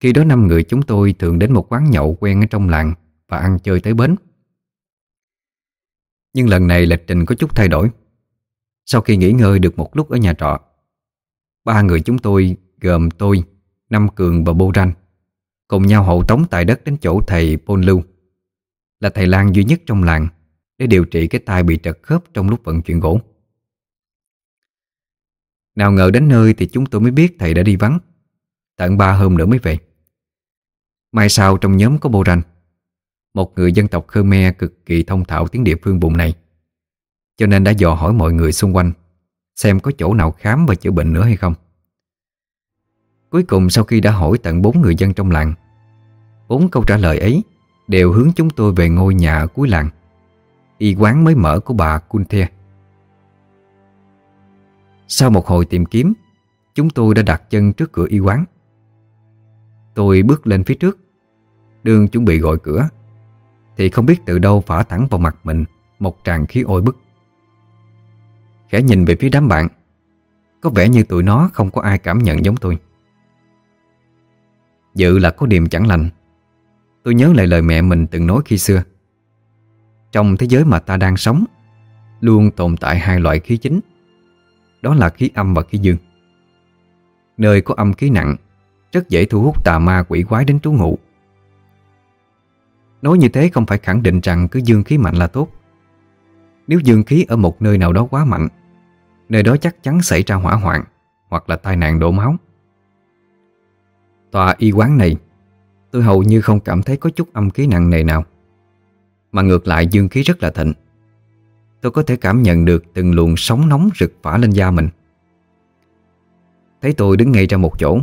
Khi đó năm người chúng tôi thường đến một quán nhậu quen ở trong làng Và ăn chơi tới bến. Nhưng lần này lịch trình có chút thay đổi. Sau khi nghỉ ngơi được một lúc ở nhà trọ Ba người chúng tôi gồm tôi, Năm Cường và Bô Ranh Cùng nhau hộ tống tài đất đến chỗ thầy Pôn Lưu Là thầy lang duy nhất trong làng Để điều trị cái tai bị trật khớp trong lúc vận chuyển gỗ. Nào ngờ đến nơi thì chúng tôi mới biết thầy đã đi vắng. Tận ba hôm nữa mới về. Mai sau trong nhóm có Bô Ranh Một người dân tộc Khmer cực kỳ thông thạo tiếng địa phương vùng này Cho nên đã dò hỏi mọi người xung quanh. Xem có chỗ nào khám và chữa bệnh nữa hay không. Cuối cùng sau khi đã hỏi tận bốn người dân trong làng, Bốn câu trả lời ấy Đều hướng chúng tôi về ngôi nhà cuối làng, Y quán mới mở của bà Kunthe Sau một hồi tìm kiếm, Chúng tôi đã đặt chân trước cửa y quán. Tôi bước lên phía trước, Đường chuẩn bị gọi cửa, Thì không biết từ đâu phả thẳng vào mặt mình Một tràng khí ôi bức. Khẽ nhìn về phía đám bạn. Có vẻ như tụi nó không có ai cảm nhận giống tôi Dự là có điềm chẳng lành. Tôi nhớ lại lời mẹ mình từng nói khi xưa. Trong thế giới mà ta đang sống, Luôn tồn tại hai loại khí chính. Đó là khí âm và khí dương. Nơi có âm khí nặng, Rất dễ thu hút tà ma quỷ quái đến trú ngụ. Nói như thế không phải khẳng định rằng cứ dương khí mạnh là tốt. Nếu dương khí ở một nơi nào đó quá mạnh Nơi đó chắc chắn xảy ra hỏa hoạn Hoặc là tai nạn đổ máu. Tòa y quán này Tôi hầu như không cảm thấy có chút âm khí nặng nề nào Mà ngược lại dương khí rất là thịnh. Tôi có thể cảm nhận được từng luồng sóng nóng rực phả lên da mình. Thấy tôi đứng ngay ra một chỗ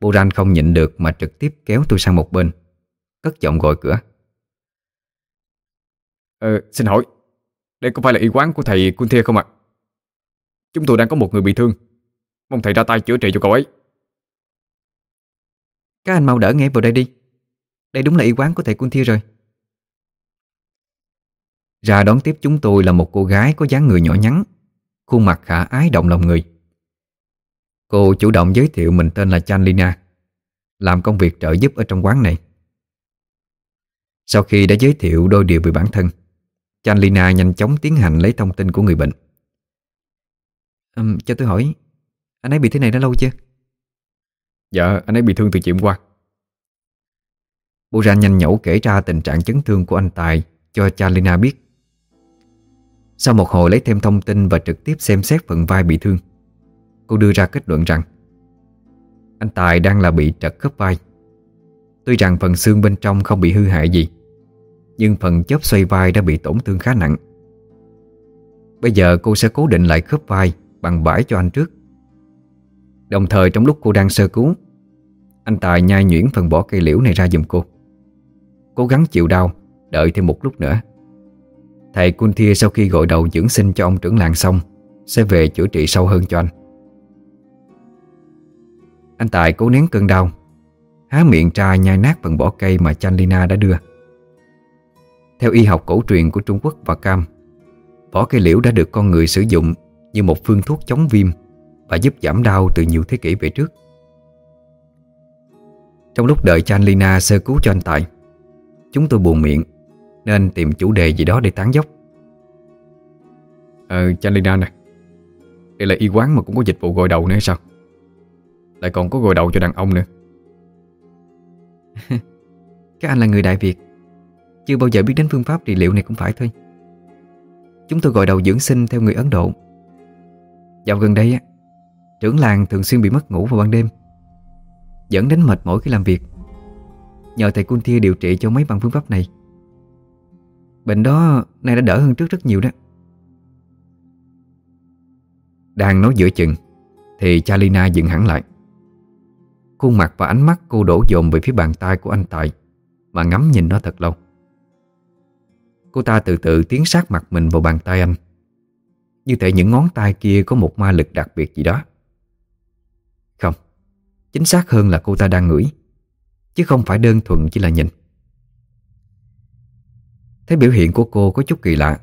Boran không nhịn được mà trực tiếp kéo tôi sang một bên Cất giọng gọi cửa. Ờ, xin hỏi Đây có phải là y quán của thầy Kunthia Thia không ạ? Chúng tôi đang có một người bị thương. Mong thầy ra tay chữa trị cho cậu ấy. Các anh mau đỡ nghe vào đây đi. Đây đúng là y quán của thầy Quân Thia rồi. Ra đón tiếp chúng tôi là một cô gái có dáng người nhỏ nhắn, Khuôn mặt khả ái động lòng người. Cô chủ động giới thiệu mình tên là Chan Lina, Làm công việc trợ giúp ở trong quán này. Sau khi đã giới thiệu đôi điều về bản thân, Chan Lina nhanh chóng tiến hành lấy thông tin của người bệnh um, Cho tôi hỏi Anh ấy bị thế này đã lâu chưa? Dạ anh ấy bị thương từ chiều hôm qua. Bô ra nhanh nhẩu kể ra tình trạng chấn thương của anh Tài Cho Chalina biết. Sau một hồi lấy thêm thông tin Và trực tiếp xem xét phần vai bị thương Cô đưa ra kết luận rằng Anh Tài đang là bị trật khớp vai. Tuy rằng phần xương bên trong không bị hư hại gì Nhưng phần chớp xoay vai đã bị tổn thương khá nặng. Bây giờ cô sẽ cố định lại khớp vai Bằng bãi cho anh trước. Đồng thời trong lúc cô đang sơ cứu, Anh Tài nhai nhuyễn phần bỏ cây liễu này ra giùm cô. Cố gắng chịu đau, Đợi thêm một lúc nữa. Thầy Kunthia sau khi gọi đầu dưỡng sinh cho ông trưởng làng xong, Sẽ về chữa trị sâu hơn cho anh. Anh Tài cố nén cơn đau, Há miệng trai nhai nát phần bỏ cây mà Chanlina đã đưa. Theo y học cổ truyền của Trung Quốc và Cam, Vỏ cây liễu đã được con người sử dụng như một phương thuốc chống viêm Và giúp giảm đau từ nhiều thế kỷ về trước. Trong lúc đợi Chanlina sơ cứu cho anh Tài Chúng tôi buồn miệng Nên tìm chủ đề gì đó để tán dốc Ờ Chanlina nè Đây là y quán mà cũng có dịch vụ gội đầu nữa hay sao? Lại còn có gội đầu cho đàn ông nữa. Các anh là người Đại Việt Chưa bao giờ biết đến phương pháp trị liệu này cũng phải thôi. Chúng tôi gọi đầu dưỡng sinh theo người Ấn Độ Dạo gần đây á, Trưởng làng thường xuyên bị mất ngủ vào ban đêm, Dẫn đến mệt mỏi khi làm việc. Nhờ thầy Kunthia điều trị cho mấy bằng phương pháp này. Bệnh đó nay đã đỡ hơn trước rất nhiều đó. Đang nói giữa chừng, Thì Chalina dừng hẳn lại. Khuôn mặt và ánh mắt cô đổ dồn về phía bàn tay của anh Tài, Mà ngắm nhìn nó thật lâu. Cô ta từ từ tiến sát mặt mình vào bàn tay anh. Như thể những ngón tay kia có một ma lực đặc biệt gì đó. Không Chính xác hơn là cô ta đang ngửi Chứ không phải đơn thuần chỉ là nhìn. Thấy biểu hiện của cô có chút kỳ lạ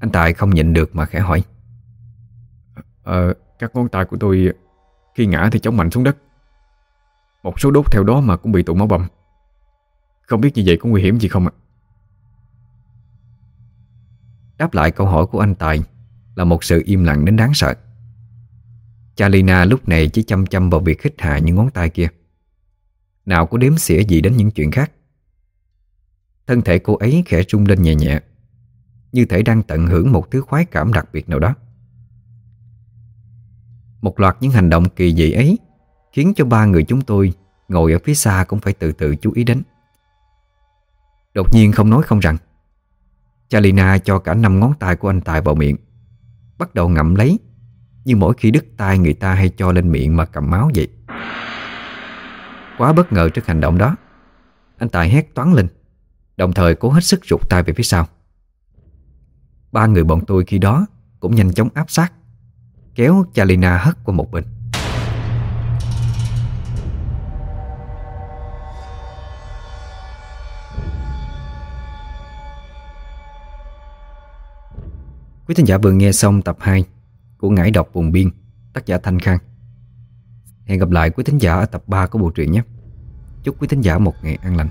Anh Tài không nhịn được mà khẽ hỏi. Ờ Các ngón tay của tôi Khi ngã thì chống mạnh xuống đất. Một số đốt theo đó mà cũng bị tụ máu bầm. Không biết như vậy có nguy hiểm gì không ạ? Đáp lại câu hỏi của anh Tài là một sự im lặng đến đáng sợ. Chalina lúc này chỉ chăm chăm vào việc khích hạ những ngón tay kia. Nào có đếm xỉa gì đến những chuyện khác? Thân thể cô ấy khẽ rung lên nhẹ nhẹ, Như thể đang tận hưởng một thứ khoái cảm đặc biệt nào đó. Một loạt những hành động kỳ dị ấy Khiến cho ba người chúng tôi Ngồi ở phía xa cũng phải từ từ chú ý đến. Đột nhiên không nói không rằng, Chalina cho cả năm ngón tay của anh Tài vào miệng. Bắt đầu ngậm lấy. Như mỗi khi đứt tay người ta hay cho lên miệng mà cầm máu vậy. Quá bất ngờ trước hành động đó. Anh Tài hét toán lên, Đồng thời cố hết sức rụt tay về phía sau. Ba người bọn tôi khi đó Cũng nhanh chóng áp sát, Kéo Chalina hất qua một bên. Quý thính giả vừa nghe xong tập 2 Của Ngải đọc vùng biên, Tác giả Thanh Khang. Hẹn gặp lại quý thính giả ở tập 3 của bộ truyện nhé. Chúc quý thính giả một ngày an lành.